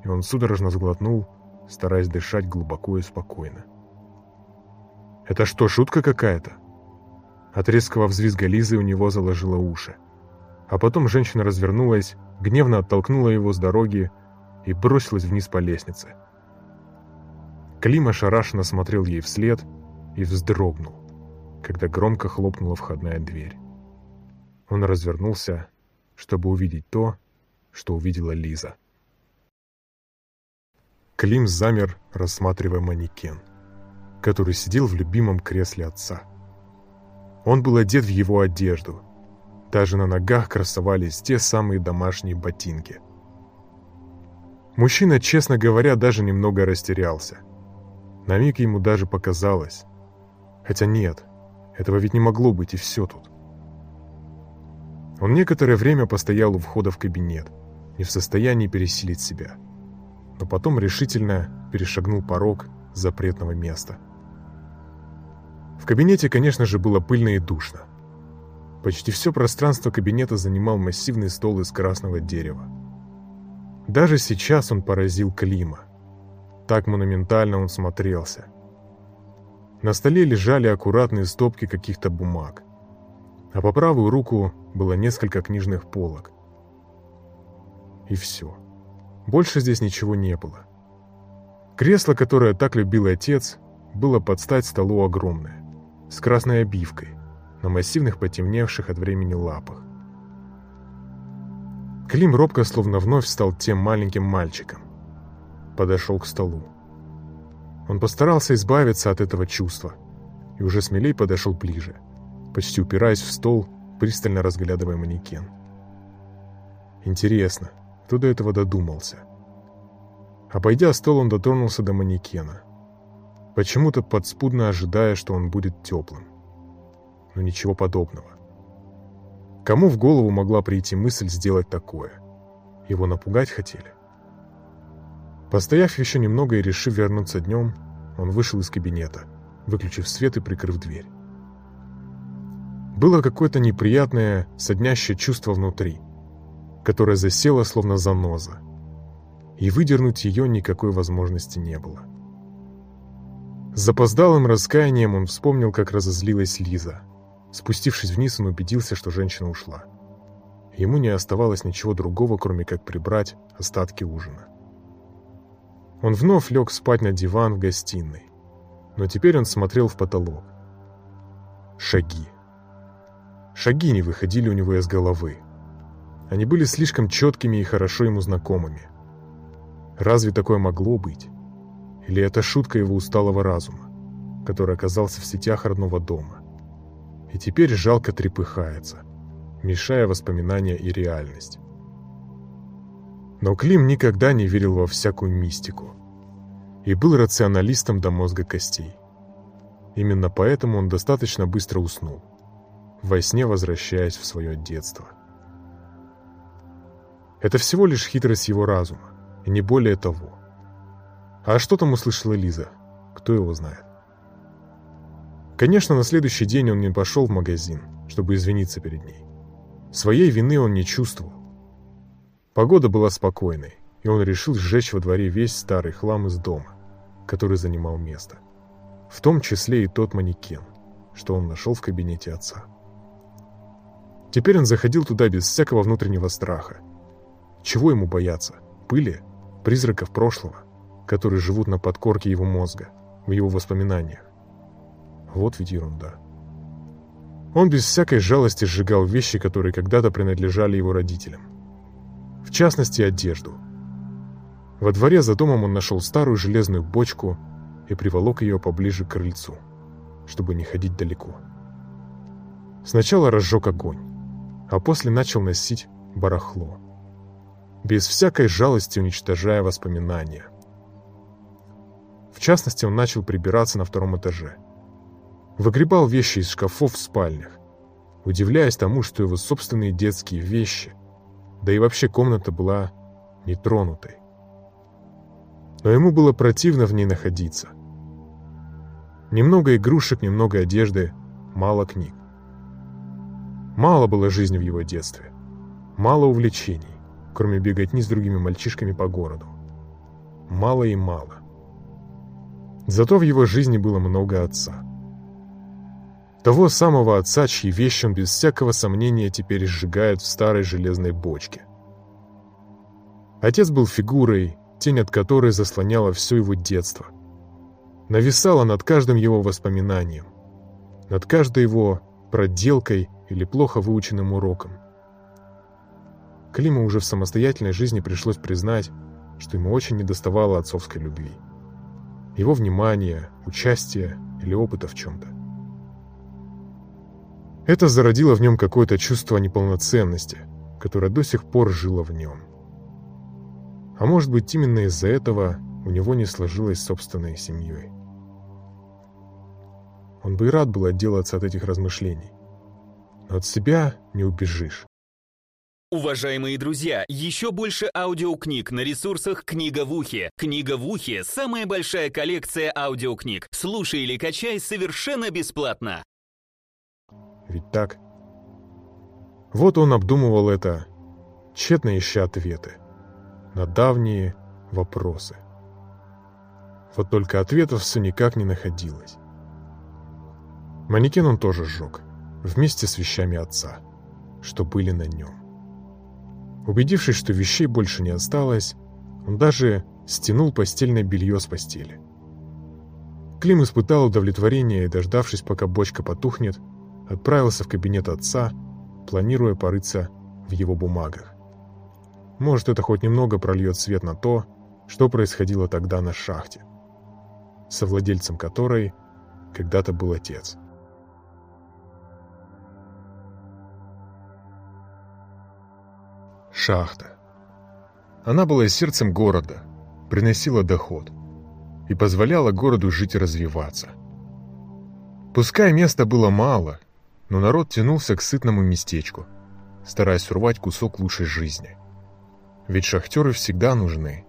и он судорожно сглотнул, стараясь дышать глубоко и спокойно. «Это что, шутка какая-то?» От резкого взвизга Лизы у него заложило уши. А потом женщина развернулась, гневно оттолкнула его с дороги и бросилась вниз по лестнице. Клим ошарашенно смотрел ей вслед и вздрогнул, когда громко хлопнула входная дверь. Он развернулся, чтобы увидеть то, что увидела Лиза. Клим замер, рассматривая манекен, который сидел в любимом кресле отца. Он был одет в его одежду. Даже на ногах красовались те самые домашние ботинки. Мужчина, честно говоря, даже немного растерялся. На миг ему даже показалось. Хотя нет, этого ведь не могло быть и все тут. Он некоторое время постоял у входа в кабинет, не в состоянии пересилить себя. Но потом решительно перешагнул порог запретного места. В кабинете, конечно же, было пыльно и душно. Почти все пространство кабинета занимал массивный стол из красного дерева. Даже сейчас он поразил Клима. Так монументально он смотрелся. На столе лежали аккуратные стопки каких-то бумаг а по правую руку было несколько книжных полок. И все. Больше здесь ничего не было. Кресло, которое так любил отец, было под стать столу огромное, с красной обивкой, на массивных потемневших от времени лапах. Клим робко словно вновь стал тем маленьким мальчиком. Подошел к столу. Он постарался избавиться от этого чувства и уже смелей подошел ближе почти упираясь в стол, пристально разглядывая манекен. Интересно, кто до этого додумался? Обойдя стол, он дотронулся до манекена. Почему-то подспудно ожидая, что он будет теплым. Но ничего подобного. Кому в голову могла прийти мысль сделать такое? Его напугать хотели? Постояв еще немного и решив вернуться днем, он вышел из кабинета, выключив свет и прикрыв дверь. Было какое-то неприятное, соднящее чувство внутри, которое засело словно заноза, и выдернуть ее никакой возможности не было. С запоздалым раскаянием он вспомнил, как разозлилась Лиза. Спустившись вниз, он убедился, что женщина ушла. Ему не оставалось ничего другого, кроме как прибрать остатки ужина. Он вновь лег спать на диван в гостиной, но теперь он смотрел в потолок. Шаги. Шаги не выходили у него из головы. Они были слишком четкими и хорошо ему знакомыми. Разве такое могло быть? Или это шутка его усталого разума, который оказался в сетях родного дома? И теперь жалко трепыхается, мешая воспоминания и реальность. Но Клим никогда не верил во всякую мистику. и был рационалистом до мозга костей. Именно поэтому он достаточно быстро уснул, во сне возвращаясь в свое детство. Это всего лишь хитрость его разума, и не более того. А что там услышала Лиза? Кто его знает? Конечно, на следующий день он не пошел в магазин, чтобы извиниться перед ней. Своей вины он не чувствовал. Погода была спокойной, и он решил сжечь во дворе весь старый хлам из дома, который занимал место. В том числе и тот манекен, что он нашел в кабинете отца. Теперь он заходил туда без всякого внутреннего страха. Чего ему бояться? Пыли? Призраков прошлого, которые живут на подкорке его мозга, в его воспоминаниях. Вот ведь ерунда. Он без всякой жалости сжигал вещи, которые когда-то принадлежали его родителям. В частности, одежду. Во дворе за домом он нашел старую железную бочку и приволок ее поближе к крыльцу, чтобы не ходить далеко. Сначала разжег огонь, а после начал носить барахло, без всякой жалости уничтожая воспоминания. В частности, он начал прибираться на втором этаже. Выгребал вещи из шкафов в спальнях, удивляясь тому, что его собственные детские вещи, да и вообще комната была нетронутой. Но ему было противно в ней находиться. Немного игрушек, немного одежды, мало книг. Мало было жизни в его детстве. Мало увлечений, кроме беготни с другими мальчишками по городу. Мало и мало. Зато в его жизни было много отца. Того самого отца, чьи вещи он без всякого сомнения теперь сжигает в старой железной бочке. Отец был фигурой, тень от которой заслоняла все его детство – нависала над каждым его воспоминанием, над каждой его проделкой или плохо выученным уроком. Климу уже в самостоятельной жизни пришлось признать, что ему очень недоставало отцовской любви. Его внимания, участия или опыта в чем-то. Это зародило в нем какое-то чувство неполноценности, которое до сих пор жило в нем. А может быть, именно из-за этого у него не сложилось собственной семьей. Он бы и рад был отделаться от этих размышлений. Но от себя не убежишь. Уважаемые друзья, еще больше аудиокниг на ресурсах «Книга в ухе». «Книга в ухе» — самая большая коллекция аудиокниг. Слушай или качай совершенно бесплатно. Ведь так? Вот он обдумывал это, тщетно ища ответы на давние вопросы. Вот только ответов все никак не находилось. Манекен он тоже сжег, вместе с вещами отца, что были на нем. Убедившись, что вещей больше не осталось, он даже стянул постельное белье с постели. Клим испытал удовлетворение и, дождавшись, пока бочка потухнет, отправился в кабинет отца, планируя порыться в его бумагах. Может, это хоть немного прольет свет на то, что происходило тогда на шахте, совладельцем которой когда-то был отец. Шахта. Она была сердцем города, приносила доход и позволяла городу жить и развиваться. Пускай места было мало, но народ тянулся к сытному местечку, стараясь урвать кусок лучшей жизни. Ведь шахтеры всегда нужны,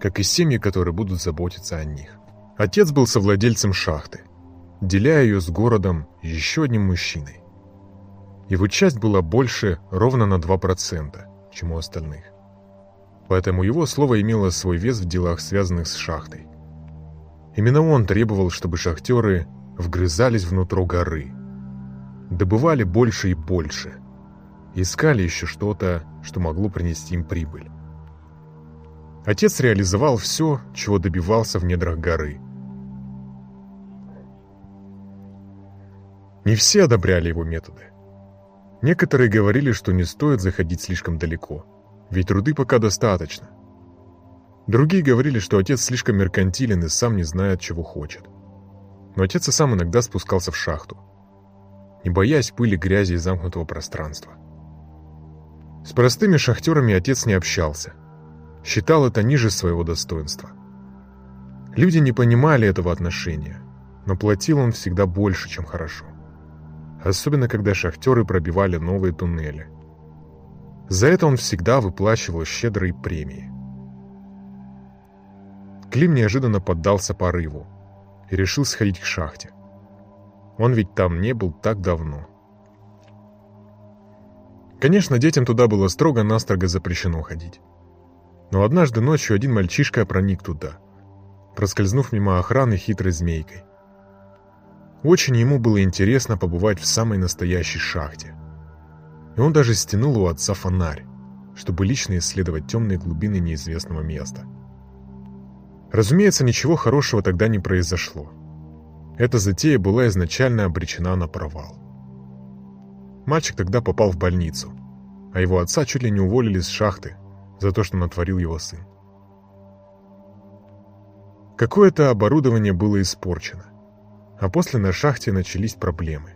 как и семьи, которые будут заботиться о них. Отец был совладельцем шахты, деля ее с городом еще одним мужчиной. Его часть была больше ровно на 2%, чем у остальных. Поэтому его слово имело свой вес в делах, связанных с шахтой. Именно он требовал, чтобы шахтеры вгрызались внутрь горы, добывали больше и больше, искали еще что-то, что могло принести им прибыль. Отец реализовал все, чего добивался в недрах горы. Не все одобряли его методы. Некоторые говорили, что не стоит заходить слишком далеко, ведь труды пока достаточно. Другие говорили, что отец слишком меркантилен и сам не знает, чего хочет. Но отец и сам иногда спускался в шахту, не боясь пыли, грязи и замкнутого пространства. С простыми шахтерами отец не общался, считал это ниже своего достоинства. Люди не понимали этого отношения, но платил он всегда больше, чем хорошо. Особенно, когда шахтеры пробивали новые туннели. За это он всегда выплачивал щедрые премии. Клим неожиданно поддался порыву и решил сходить к шахте. Он ведь там не был так давно. Конечно, детям туда было строго-настрого запрещено ходить. Но однажды ночью один мальчишка проник туда, проскользнув мимо охраны хитрой змейкой. Очень ему было интересно побывать в самой настоящей шахте. И он даже стянул у отца фонарь, чтобы лично исследовать темные глубины неизвестного места. Разумеется, ничего хорошего тогда не произошло. Эта затея была изначально обречена на провал. Мальчик тогда попал в больницу, а его отца чуть ли не уволили с шахты за то, что натворил его сын. Какое-то оборудование было испорчено, а после на шахте начались проблемы.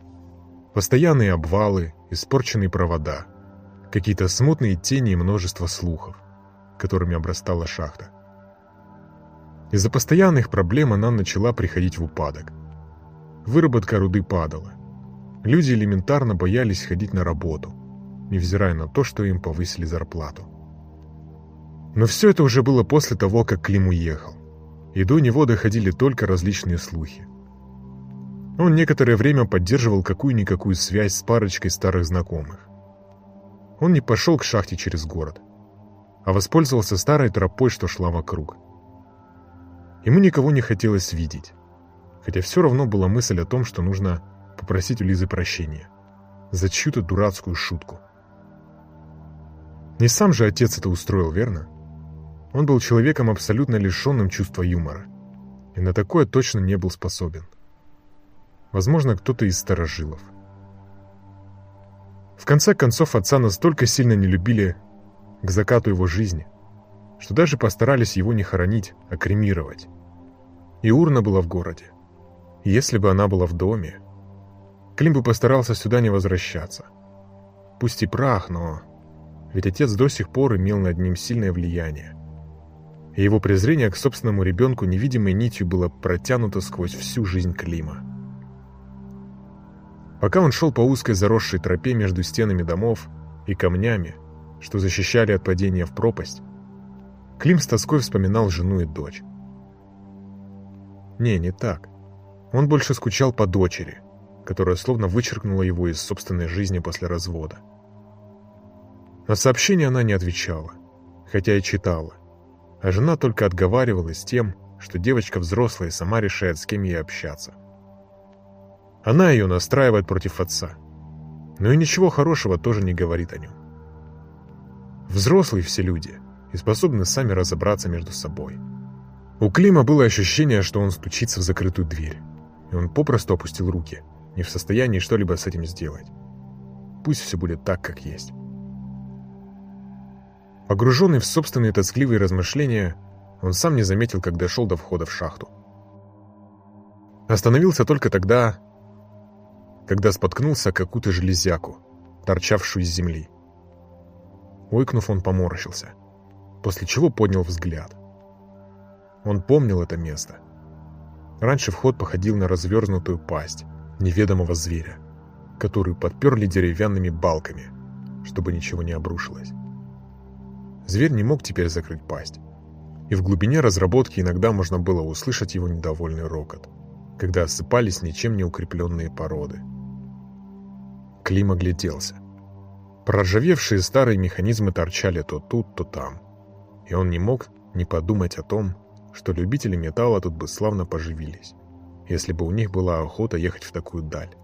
Постоянные обвалы, испорченные провода, какие-то смутные тени и множество слухов, которыми обрастала шахта. Из-за постоянных проблем она начала приходить в упадок. Выработка руды падала. Люди элементарно боялись ходить на работу, невзирая на то, что им повысили зарплату. Но все это уже было после того, как Клим уехал, и до него доходили только различные слухи. Он некоторое время поддерживал какую-никакую связь с парочкой старых знакомых. Он не пошел к шахте через город, а воспользовался старой тропой, что шла вокруг. Ему никого не хотелось видеть, хотя все равно была мысль о том, что нужно попросить у Лизы прощения за чью-то дурацкую шутку. Не сам же отец это устроил, верно? Он был человеком абсолютно лишенным чувства юмора, и на такое точно не был способен. Возможно, кто-то из старожилов. В конце концов, отца настолько сильно не любили к закату его жизни, что даже постарались его не хоронить, а кремировать. И урна была в городе. Если бы она была в доме, Клим бы постарался сюда не возвращаться. Пусть и прах, но... Ведь отец до сих пор имел над ним сильное влияние. И его презрение к собственному ребенку невидимой нитью было протянуто сквозь всю жизнь Клима. Пока он шел по узкой заросшей тропе между стенами домов и камнями, что защищали от падения в пропасть, Клим с тоской вспоминал жену и дочь. Не, не так. Он больше скучал по дочери, которая словно вычеркнула его из собственной жизни после развода. На сообщение она не отвечала, хотя и читала, а жена только отговаривалась тем, что девочка взрослая и сама решает, с кем ей общаться. Она ее настраивает против отца. Но и ничего хорошего тоже не говорит о нем. Взрослые все люди и способны сами разобраться между собой. У Клима было ощущение, что он стучится в закрытую дверь, и он попросту опустил руки, не в состоянии что-либо с этим сделать. Пусть все будет так, как есть. Погруженный в собственные тоскливые размышления, он сам не заметил, как дошел до входа в шахту. Остановился только тогда, когда споткнулся какую-то железяку, торчавшую из земли. Ойкнув, он поморщился, после чего поднял взгляд. Он помнил это место. Раньше вход походил на развернутую пасть неведомого зверя, которую подперли деревянными балками, чтобы ничего не обрушилось. Зверь не мог теперь закрыть пасть, и в глубине разработки иногда можно было услышать его недовольный рокот, когда осыпались ничем не укрепленные породы. Клим огляделся. Проржавевшие старые механизмы торчали то тут, то там. И он не мог не подумать о том, что любители металла тут бы славно поживились, если бы у них была охота ехать в такую даль.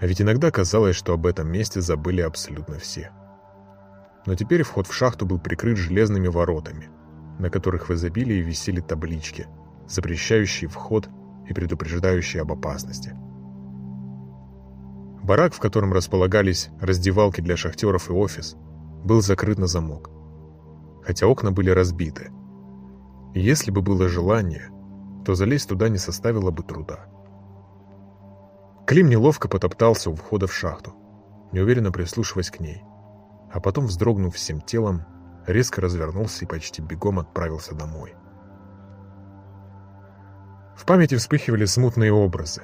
А ведь иногда казалось, что об этом месте забыли абсолютно все. Но теперь вход в шахту был прикрыт железными воротами, на которых в изобилии висели таблички, запрещающие вход и предупреждающие об опасности. Барак, в котором располагались раздевалки для шахтеров и офис, был закрыт на замок, хотя окна были разбиты. Если бы было желание, то залезть туда не составило бы труда. Клим неловко потоптался у входа в шахту, неуверенно прислушиваясь к ней, а потом, вздрогнув всем телом, резко развернулся и почти бегом отправился домой. В памяти вспыхивали смутные образы,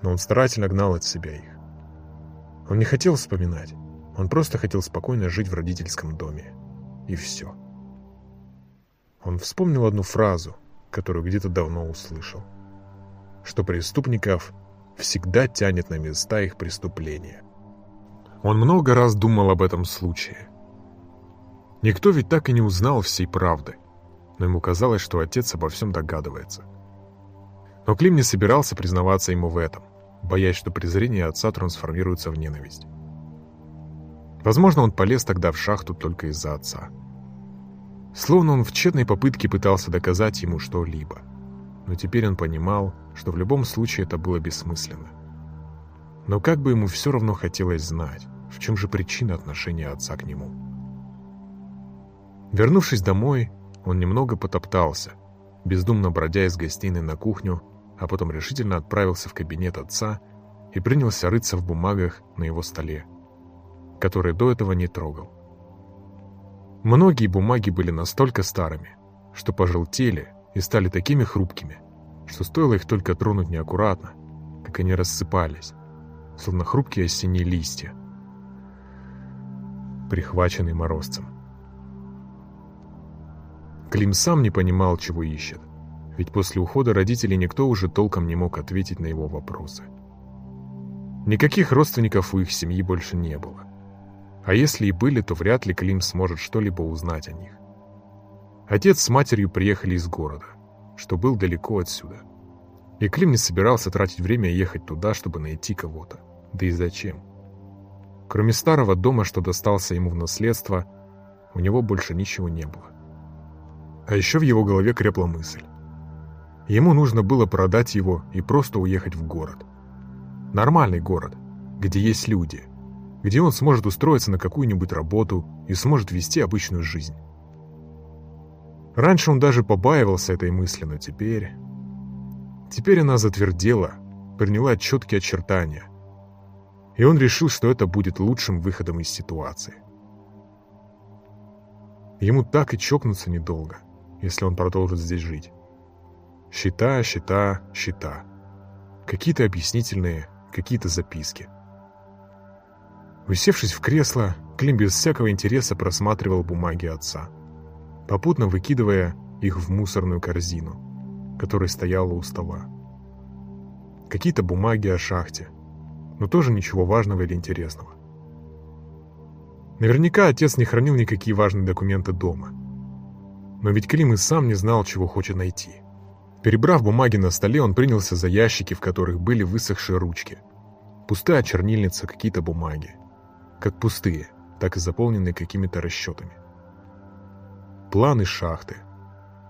но он старательно гнал от себя их. Он не хотел вспоминать, он просто хотел спокойно жить в родительском доме. И все. Он вспомнил одну фразу, которую где-то давно услышал. Что преступников всегда тянет на места их преступления. Он много раз думал об этом случае. Никто ведь так и не узнал всей правды, но ему казалось, что отец обо всем догадывается. Но Клим не собирался признаваться ему в этом, боясь, что презрение отца трансформируется в ненависть. Возможно, он полез тогда в шахту только из-за отца. Словно он в тщетной попытке пытался доказать ему что-либо. Но теперь он понимал, что в любом случае это было бессмысленно. Но как бы ему все равно хотелось знать, в чем же причина отношения отца к нему. Вернувшись домой, он немного потоптался, бездумно бродя из гостиной на кухню, а потом решительно отправился в кабинет отца и принялся рыться в бумагах на его столе, которые до этого не трогал. Многие бумаги были настолько старыми, что пожелтели и стали такими хрупкими, что стоило их только тронуть неаккуратно, как они рассыпались, словно хрупкие осенние листья, прихваченные морозцем. Клим сам не понимал, чего ищет, ведь после ухода родителей никто уже толком не мог ответить на его вопросы. Никаких родственников у их семьи больше не было. А если и были, то вряд ли Клим сможет что-либо узнать о них. Отец с матерью приехали из города, что был далеко отсюда. И Клим не собирался тратить время ехать туда, чтобы найти кого-то. Да и зачем? Кроме старого дома, что достался ему в наследство, у него больше ничего не было. А еще в его голове крепла мысль. Ему нужно было продать его и просто уехать в город. Нормальный город, где есть люди, где он сможет устроиться на какую-нибудь работу и сможет вести обычную жизнь. Раньше он даже побаивался этой мысли, но теперь... Теперь она затвердела, приняла четкие очертания. И он решил, что это будет лучшим выходом из ситуации. Ему так и чокнуться недолго если он продолжит здесь жить. Счета, счета, счета. Какие-то объяснительные, какие-то записки. Усевшись в кресло, Клим без всякого интереса просматривал бумаги отца, попутно выкидывая их в мусорную корзину, которая стояла у стола. Какие-то бумаги о шахте, но тоже ничего важного или интересного. Наверняка отец не хранил никакие важные документы дома – но ведь Клим и сам не знал, чего хочет найти. Перебрав бумаги на столе, он принялся за ящики, в которых были высохшие ручки. Пустая чернильница, какие-то бумаги. Как пустые, так и заполненные какими-то расчетами. Планы шахты.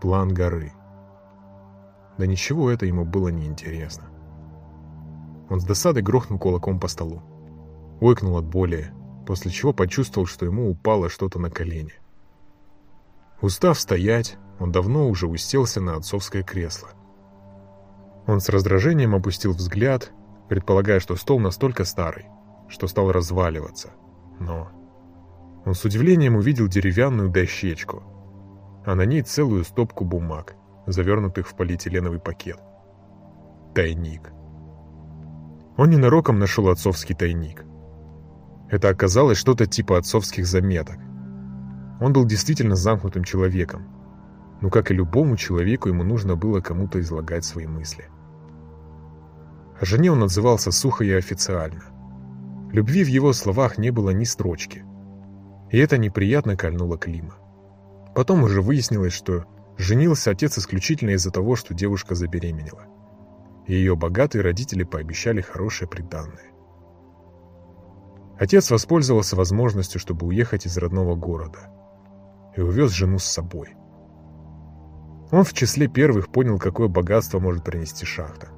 План горы. Да ничего это ему было не интересно. Он с досадой грохнул кулаком по столу. Ойкнул от боли, после чего почувствовал, что ему упало что-то на колени. Устав стоять, он давно уже уселся на отцовское кресло. Он с раздражением опустил взгляд, предполагая, что стол настолько старый, что стал разваливаться. Но он с удивлением увидел деревянную дощечку, а на ней целую стопку бумаг, завернутых в полиэтиленовый пакет. Тайник. Он ненароком нашел отцовский тайник. Это оказалось что-то типа отцовских заметок, он был действительно замкнутым человеком. Но, как и любому человеку, ему нужно было кому-то излагать свои мысли. О жене он отзывался сухо и официально. Любви в его словах не было ни строчки. И это неприятно кольнуло Клима. Потом уже выяснилось, что женился отец исключительно из-за того, что девушка забеременела. И ее богатые родители пообещали хорошее приданное. Отец воспользовался возможностью, чтобы уехать из родного города – и увез жену с собой. Он в числе первых понял, какое богатство может принести шахта.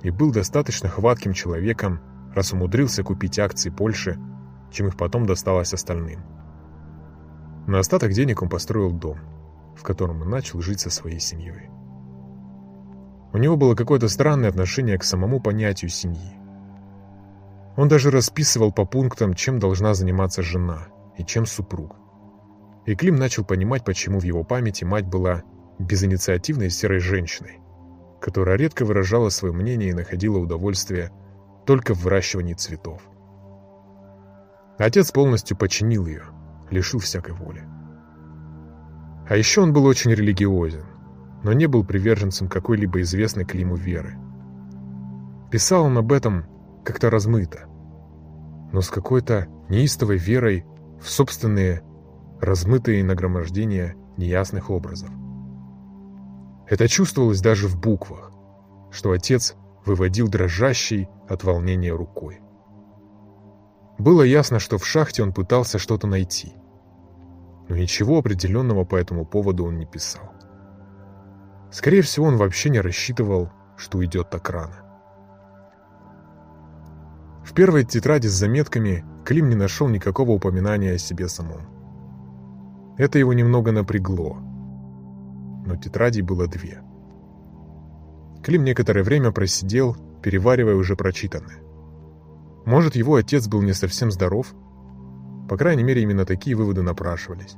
И был достаточно хватким человеком, раз умудрился купить акции Польши, чем их потом досталось остальным. На остаток денег он построил дом, в котором начал жить со своей семьей. У него было какое-то странное отношение к самому понятию семьи. Он даже расписывал по пунктам, чем должна заниматься жена и чем супруг. И Клим начал понимать, почему в его памяти мать была безинициативной серой женщиной, которая редко выражала свое мнение и находила удовольствие только в выращивании цветов. Отец полностью подчинил ее, лишил всякой воли. А еще он был очень религиозен, но не был приверженцем какой-либо известной Климу веры. Писал он об этом как-то размыто, но с какой-то неистовой верой в собственные размытые нагромождения неясных образов. Это чувствовалось даже в буквах, что отец выводил дрожащей от волнения рукой. Было ясно, что в шахте он пытался что-то найти, но ничего определенного по этому поводу он не писал. Скорее всего, он вообще не рассчитывал, что уйдет так рано. В первой тетради с заметками Клим не нашел никакого упоминания о себе самом. Это его немного напрягло, но тетрадей было две. Клим некоторое время просидел, переваривая уже прочитанное. Может, его отец был не совсем здоров? По крайней мере, именно такие выводы напрашивались.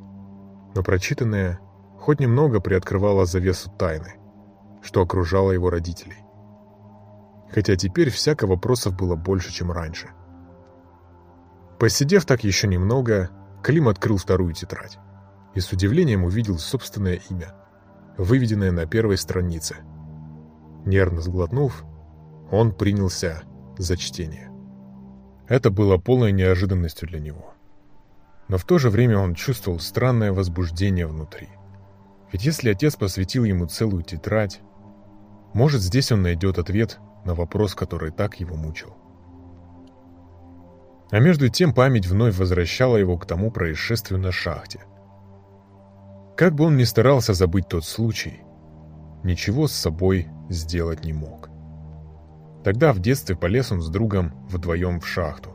Но прочитанное хоть немного приоткрывало завесу тайны, что окружало его родителей хотя теперь всяко вопросов было больше, чем раньше. Посидев так еще немного, Клим открыл вторую тетрадь и с удивлением увидел собственное имя, выведенное на первой странице. Нервно сглотнув, он принялся за чтение. Это было полной неожиданностью для него. Но в то же время он чувствовал странное возбуждение внутри. Ведь если отец посвятил ему целую тетрадь, может, здесь он найдет ответ на вопрос, который так его мучил. А между тем память вновь возвращала его к тому происшествию на шахте. Как бы он ни старался забыть тот случай, ничего с собой сделать не мог. Тогда в детстве полез он с другом вдвоем в шахту.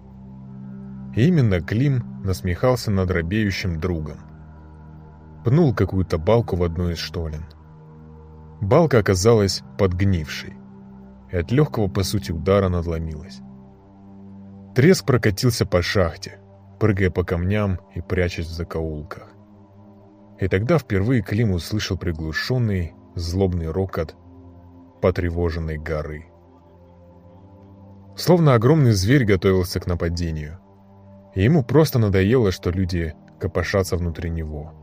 И именно Клим насмехался над робеющим другом. Пнул какую-то балку в одну из штолен. Балка оказалась подгнившей и от легкого, по сути, удара надломилась. Треск прокатился по шахте, прыгая по камням и прячась в закоулках. И тогда впервые Клим услышал приглушенный, злобный рокот потревоженной горы. Словно огромный зверь готовился к нападению. И ему просто надоело, что люди копошатся внутри него,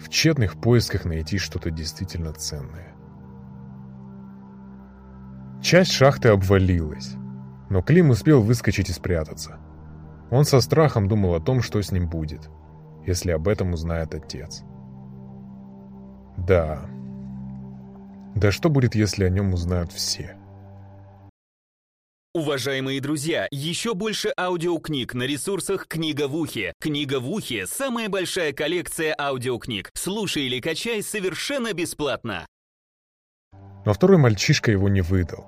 в тщетных поисках найти что-то действительно ценное. Часть шахты обвалилась, но Клим успел выскочить и спрятаться. Он со страхом думал о том, что с ним будет, если об этом узнает отец. Да. Да что будет, если о нем узнают все? Уважаемые друзья, еще больше аудиокниг на ресурсах «Книга в ухе». «Книга в ухе» — самая большая коллекция аудиокниг. Слушай или качай совершенно бесплатно. Но второй мальчишка его не выдал.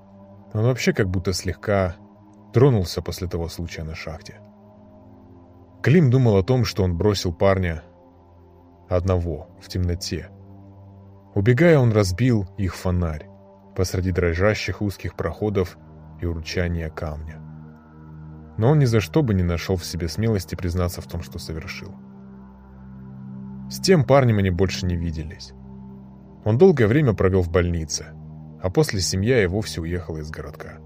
Он вообще как будто слегка тронулся после того случая на шахте. Клим думал о том, что он бросил парня одного в темноте. Убегая, он разбил их фонарь посреди дрожащих узких проходов и урчания камня. Но он ни за что бы не нашел в себе смелости признаться в том, что совершил. С тем парнем они больше не виделись. Он долгое время провел в больнице, а после семья и вовсе уехала из городка.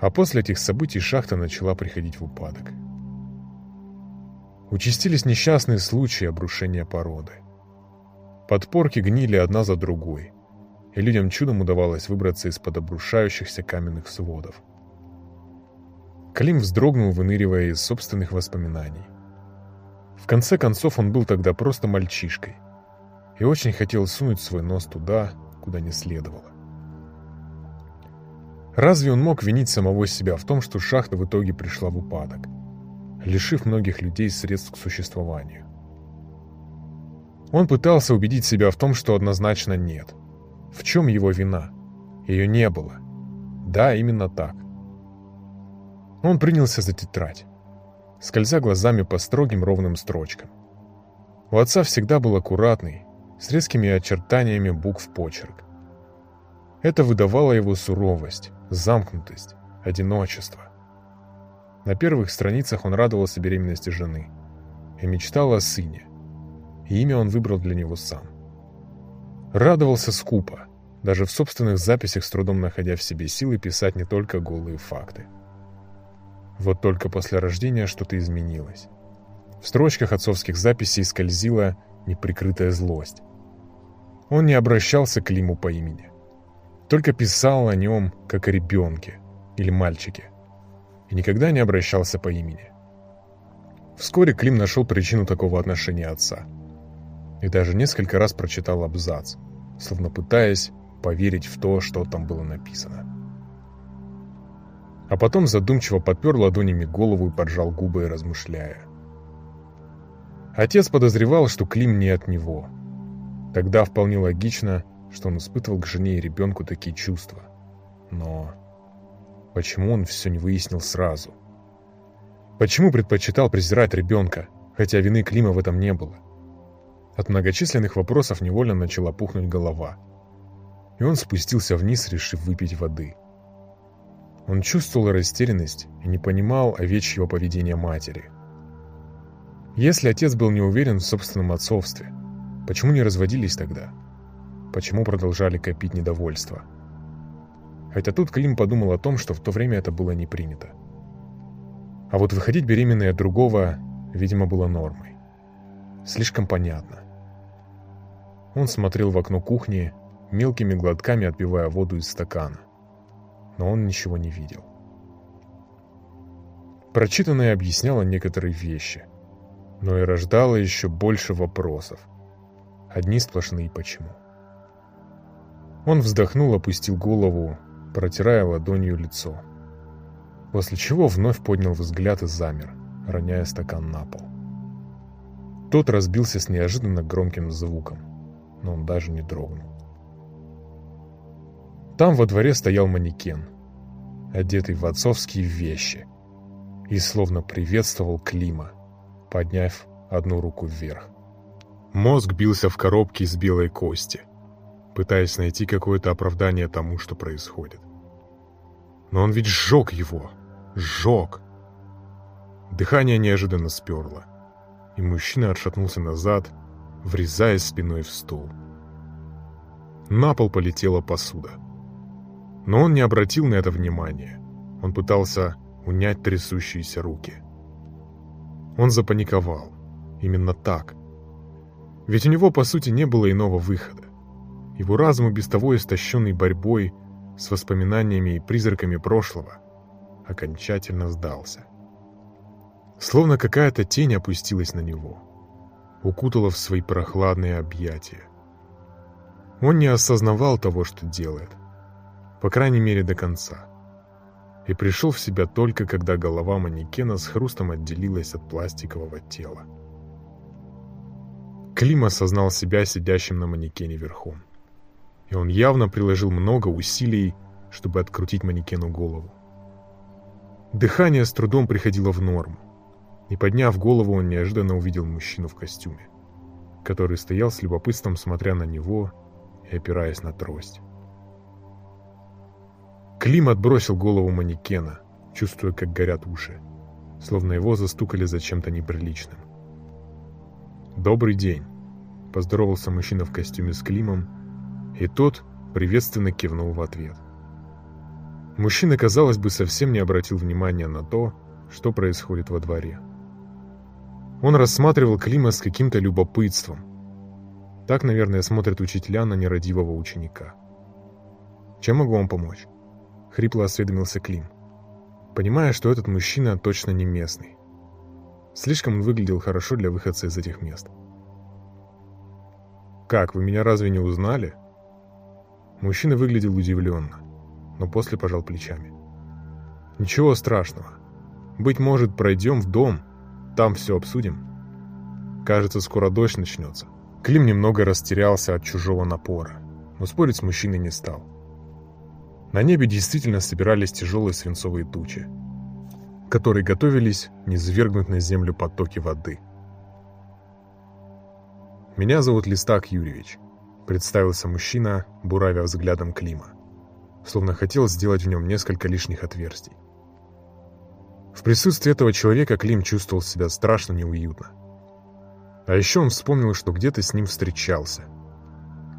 А после этих событий шахта начала приходить в упадок. Участились несчастные случаи обрушения породы. Подпорки гнили одна за другой, и людям чудом удавалось выбраться из-под обрушающихся каменных сводов. Клим вздрогнул, выныривая из собственных воспоминаний. В конце концов, он был тогда просто мальчишкой и очень хотел сунуть свой нос туда, куда не следовало. Разве он мог винить самого себя в том, что шахта в итоге пришла в упадок, лишив многих людей средств к существованию? Он пытался убедить себя в том, что однозначно нет. В чем его вина? Ее не было. Да, именно так. Он принялся за тетрадь, скользя глазами по строгим ровным строчкам. У отца всегда был аккуратный, с резкими очертаниями букв почерк. Это выдавало его суровость, замкнутость, одиночество. На первых страницах он радовался беременности жены и мечтал о сыне. Имя он выбрал для него сам. Радовался скупо, даже в собственных записях с трудом находя в себе силы писать не только голые факты. Вот только после рождения что-то изменилось. В строчках отцовских записей скользила неприкрытая злость. Он не обращался к Лиму по имени. Только писал о нем, как о ребенке или мальчике. И никогда не обращался по имени. Вскоре Клим нашел причину такого отношения отца. И даже несколько раз прочитал абзац, словно пытаясь поверить в то, что там было написано. А потом задумчиво подпер ладонями голову и поджал губы, размышляя. Отец подозревал, что Клим не от него. Тогда вполне логично, что он испытывал к жене и ребенку такие чувства. Но почему он все не выяснил сразу? Почему предпочитал презирать ребенка, хотя вины Клима в этом не было? От многочисленных вопросов невольно начала пухнуть голова. И он спустился вниз, решив выпить воды. Он чувствовал растерянность и не понимал овечьего поведения матери. Если отец был не уверен в собственном отцовстве, почему не разводились тогда? Почему продолжали копить недовольство? Хотя тут Клим подумал о том, что в то время это было не принято. А вот выходить беременной от другого, видимо, было нормой. Слишком понятно. Он смотрел в окно кухни, мелкими глотками отпивая воду из стакана. Но он ничего не видел. Прочитанное объясняло некоторые вещи, но и рождало еще больше вопросов. Одни сплошные «почему?». Он вздохнул, опустил голову, протирая ладонью лицо. После чего вновь поднял взгляд и замер, роняя стакан на пол. Тот разбился с неожиданно громким звуком но он даже не дрогнул. Там во дворе стоял манекен, одетый в отцовские вещи, и словно приветствовал Клима, подняв одну руку вверх. Мозг бился в коробке из белой кости, пытаясь найти какое-то оправдание тому, что происходит. Но он ведь сжег его, сжег. Дыхание неожиданно сперло, и мужчина отшатнулся назад, врезаясь спиной в стол. На пол полетела посуда. Но он не обратил на это внимания. Он пытался унять трясущиеся руки. Он запаниковал. Именно так. Ведь у него, по сути, не было иного выхода. Его разум, без того истощенный борьбой с воспоминаниями и призраками прошлого, окончательно сдался. Словно какая-то тень опустилась на него — укутала в свои прохладные объятия. Он не осознавал того, что делает, по крайней мере до конца, и пришел в себя только когда голова манекена с хрустом отделилась от пластикового тела. Клим осознал себя сидящим на манекене верхом, и он явно приложил много усилий, чтобы открутить манекену голову. Дыхание с трудом приходило в норму. И подняв голову, он неожиданно увидел мужчину в костюме, который стоял с любопытством, смотря на него и опираясь на трость. Клим отбросил голову манекена, чувствуя, как горят уши, словно его застукали за чем-то неприличным. «Добрый день!» – поздоровался мужчина в костюме с Климом, и тот приветственно кивнул в ответ. Мужчина, казалось бы, совсем не обратил внимания на то, что происходит во дворе. Он рассматривал Клима с каким-то любопытством. Так, наверное, смотрят учителя на нерадивого ученика. «Чем могу вам помочь?» — хрипло осведомился Клим, понимая, что этот мужчина точно не местный. Слишком он выглядел хорошо для выходца из этих мест. «Как, вы меня разве не узнали?» Мужчина выглядел удивленно, но после пожал плечами. «Ничего страшного. Быть может, пройдем в дом, там все обсудим. Кажется, скоро дождь начнется. Клим немного растерялся от чужого напора, но спорить с мужчиной не стал. На небе действительно собирались тяжелые свинцовые тучи, которые готовились не свергнуть на землю потоки воды. «Меня зовут Листак Юрьевич», — представился мужчина, буравя взглядом Клима, словно хотел сделать в нем несколько лишних отверстий. В присутствии этого человека Клим чувствовал себя страшно неуютно. А еще он вспомнил, что где-то с ним встречался,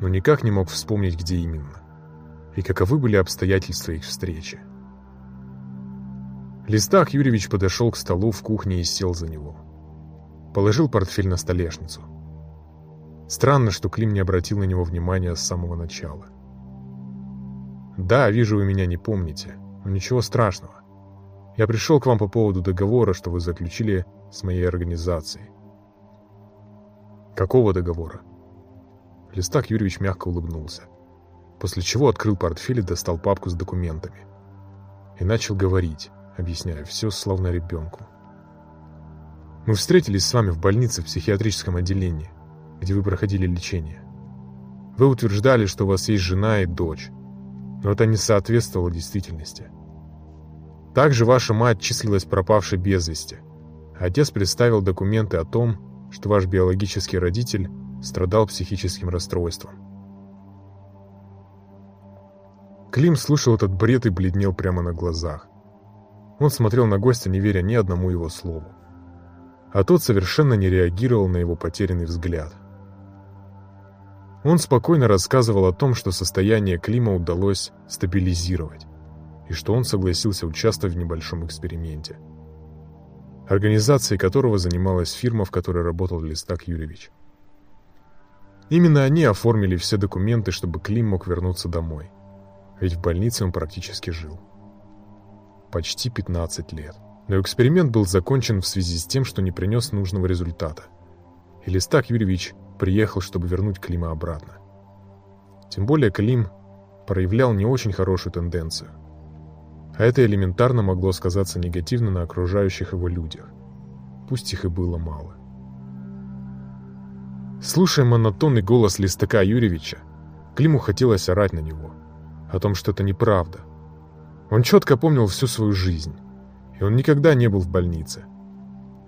но никак не мог вспомнить, где именно. и каковы были обстоятельства их встречи. Листах Юрьевич подошел к столу в кухне и сел за него. Положил портфель на столешницу. Странно, что Клим не обратил на него внимания с самого начала. «Да, вижу, вы меня не помните, но ничего страшного. Я пришел к вам по поводу договора, что вы заключили с моей организацией». «Какого договора?» Листак Юрьевич мягко улыбнулся, после чего открыл портфель и достал папку с документами. И начал говорить, объясняя все словно ребенку. «Мы встретились с вами в больнице в психиатрическом отделении, где вы проходили лечение. Вы утверждали, что у вас есть жена и дочь, но это не соответствовало действительности. Также ваша мать числилась пропавшей без вести. Отец представил документы о том, что ваш биологический родитель страдал психическим расстройством. Клим слушал этот бред и бледнел прямо на глазах. Он смотрел на гостя, не веря ни одному его слову. А тот совершенно не реагировал на его потерянный взгляд. Он спокойно рассказывал о том, что состояние Клима удалось стабилизировать, и что он согласился участвовать в небольшом эксперименте, организацией которого занималась фирма, в которой работал Листак Юрьевич. Именно они оформили все документы, чтобы Клим мог вернуться домой, ведь в больнице он практически жил почти 15 лет. Но эксперимент был закончен в связи с тем, что не принес нужного результата. И Листак Юрьевич приехал, чтобы вернуть Клима обратно. Тем более Клим проявлял не очень хорошую тенденцию. А это элементарно могло сказаться негативно на окружающих его людях. Пусть их и было мало. Слушая монотонный голос Листака Юрьевича, Климу хотелось орать на него. О том, что это неправда – он четко помнил всю свою жизнь, и он никогда не был в больнице,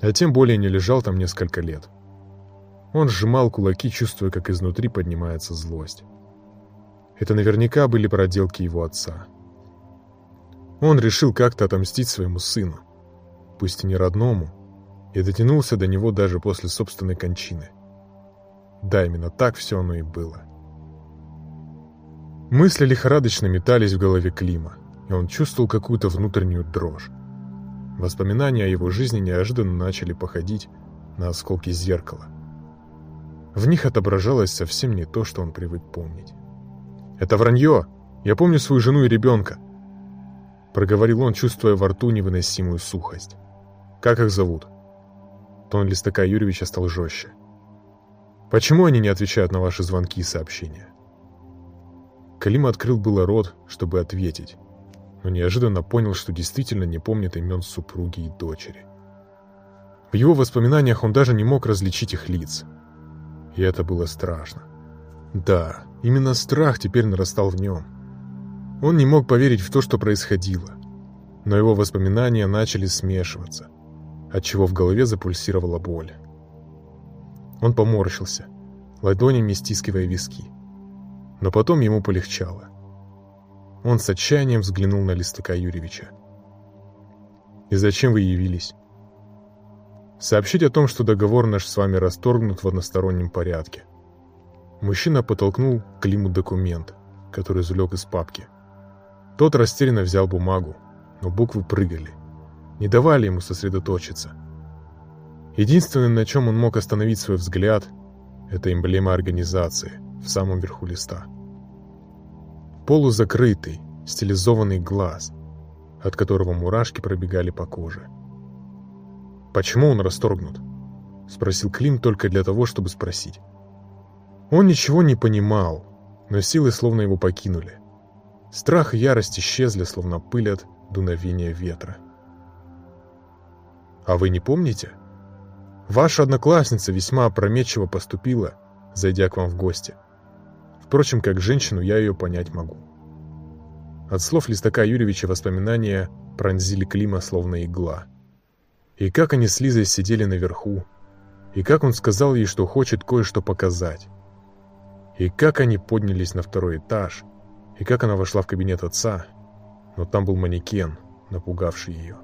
а тем более не лежал там несколько лет. Он сжимал кулаки, чувствуя, как изнутри поднимается злость. Это наверняка были проделки его отца. Он решил как-то отомстить своему сыну, пусть и не родному, и дотянулся до него даже после собственной кончины. Да, именно так все оно и было. Мысли лихорадочно метались в голове Клима и он чувствовал какую-то внутреннюю дрожь. Воспоминания о его жизни неожиданно начали походить на осколки зеркала. В них отображалось совсем не то, что он привык помнить. «Это вранье! Я помню свою жену и ребенка!» Проговорил он, чувствуя во рту невыносимую сухость. «Как их зовут?» Тон Листака Юрьевича стал жестче. «Почему они не отвечают на ваши звонки и сообщения?» Калим открыл было рот, чтобы ответить, но неожиданно понял, что действительно не помнит имен супруги и дочери. В его воспоминаниях он даже не мог различить их лиц. И это было страшно. Да, именно страх теперь нарастал в нем. Он не мог поверить в то, что происходило. Но его воспоминания начали смешиваться, отчего в голове запульсировала боль. Он поморщился, ладонями стискивая виски. Но потом ему полегчало. Он с отчаянием взглянул на Листака Юрьевича. «И зачем вы явились?» «Сообщить о том, что договор наш с вами расторгнут в одностороннем порядке». Мужчина потолкнул Климу документ, который извлек из папки. Тот растерянно взял бумагу, но буквы прыгали, не давали ему сосредоточиться. Единственное, на чем он мог остановить свой взгляд, это эмблема организации в самом верху листа полузакрытый, стилизованный глаз, от которого мурашки пробегали по коже. «Почему он расторгнут?» — спросил Клим только для того, чтобы спросить. Он ничего не понимал, но силы словно его покинули. Страх и ярость исчезли, словно пыль от дуновения ветра. «А вы не помните? Ваша одноклассница весьма опрометчиво поступила, зайдя к вам в гости. Впрочем, как женщину я ее понять могу. От слов Листака Юрьевича воспоминания пронзили Клима словно игла. И как они с Лизой сидели наверху, и как он сказал ей, что хочет кое-что показать. И как они поднялись на второй этаж, и как она вошла в кабинет отца, но там был манекен, напугавший ее.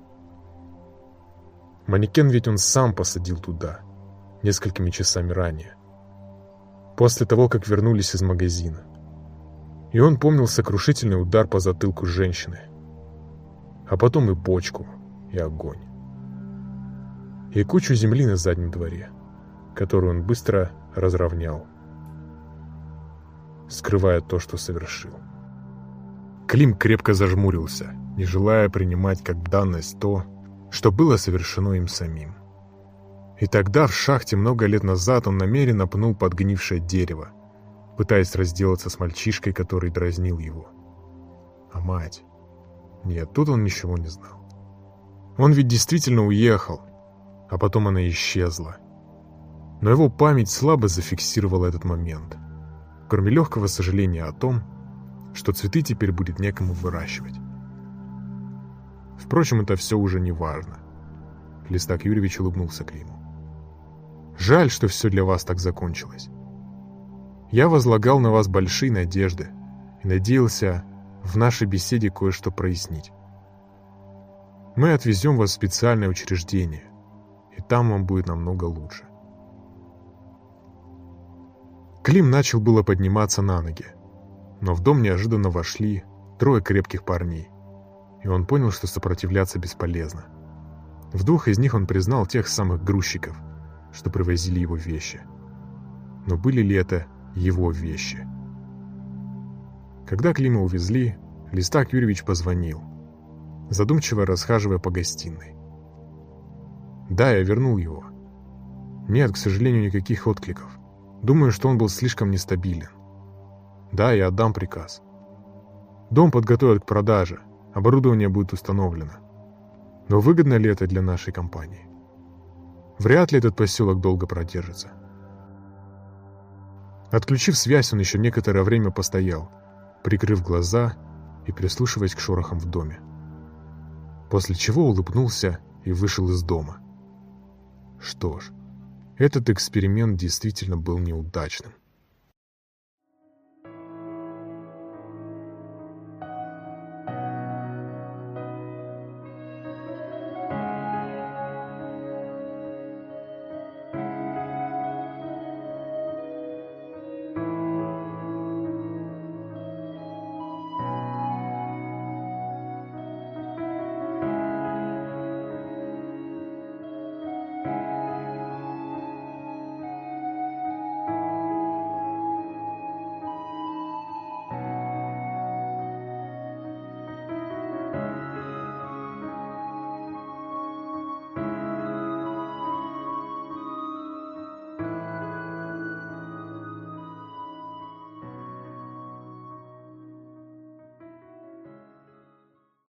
Манекен ведь он сам посадил туда, несколькими часами ранее после того, как вернулись из магазина. И он помнил сокрушительный удар по затылку женщины. А потом и почку, и огонь. И кучу земли на заднем дворе, которую он быстро разровнял, скрывая то, что совершил. Клим крепко зажмурился, не желая принимать как данность то, что было совершено им самим. И тогда в шахте много лет назад он намеренно пнул подгнившее дерево, пытаясь разделаться с мальчишкой, который дразнил его. А мать? Нет, тут он ничего не знал. Он ведь действительно уехал, а потом она исчезла. Но его память слабо зафиксировала этот момент, кроме легкого сожаления о том, что цветы теперь будет некому выращивать. Впрочем, это все уже не важно. Листак Юрьевич улыбнулся Климу. «Жаль, что все для вас так закончилось. Я возлагал на вас большие надежды и надеялся в нашей беседе кое-что прояснить. Мы отвезем вас в специальное учреждение, и там вам будет намного лучше». Клим начал было подниматься на ноги, но в дом неожиданно вошли трое крепких парней и он понял, что сопротивляться бесполезно. В двух из них он признал тех самых грузчиков, что привозили его вещи. Но были ли это его вещи? Когда Клима увезли, Листак Юрьевич позвонил, задумчиво расхаживая по гостиной. «Да, я вернул его. Нет, к сожалению, никаких откликов. Думаю, что он был слишком нестабилен. Да, я отдам приказ. Дом подготовят к продаже, оборудование будет установлено. Но выгодно ли это для нашей компании? Вряд ли этот поселок долго продержится. Отключив связь, он еще некоторое время постоял, прикрыв глаза и прислушиваясь к шорохам в доме. После чего улыбнулся и вышел из дома. Что ж, этот эксперимент действительно был неудачным.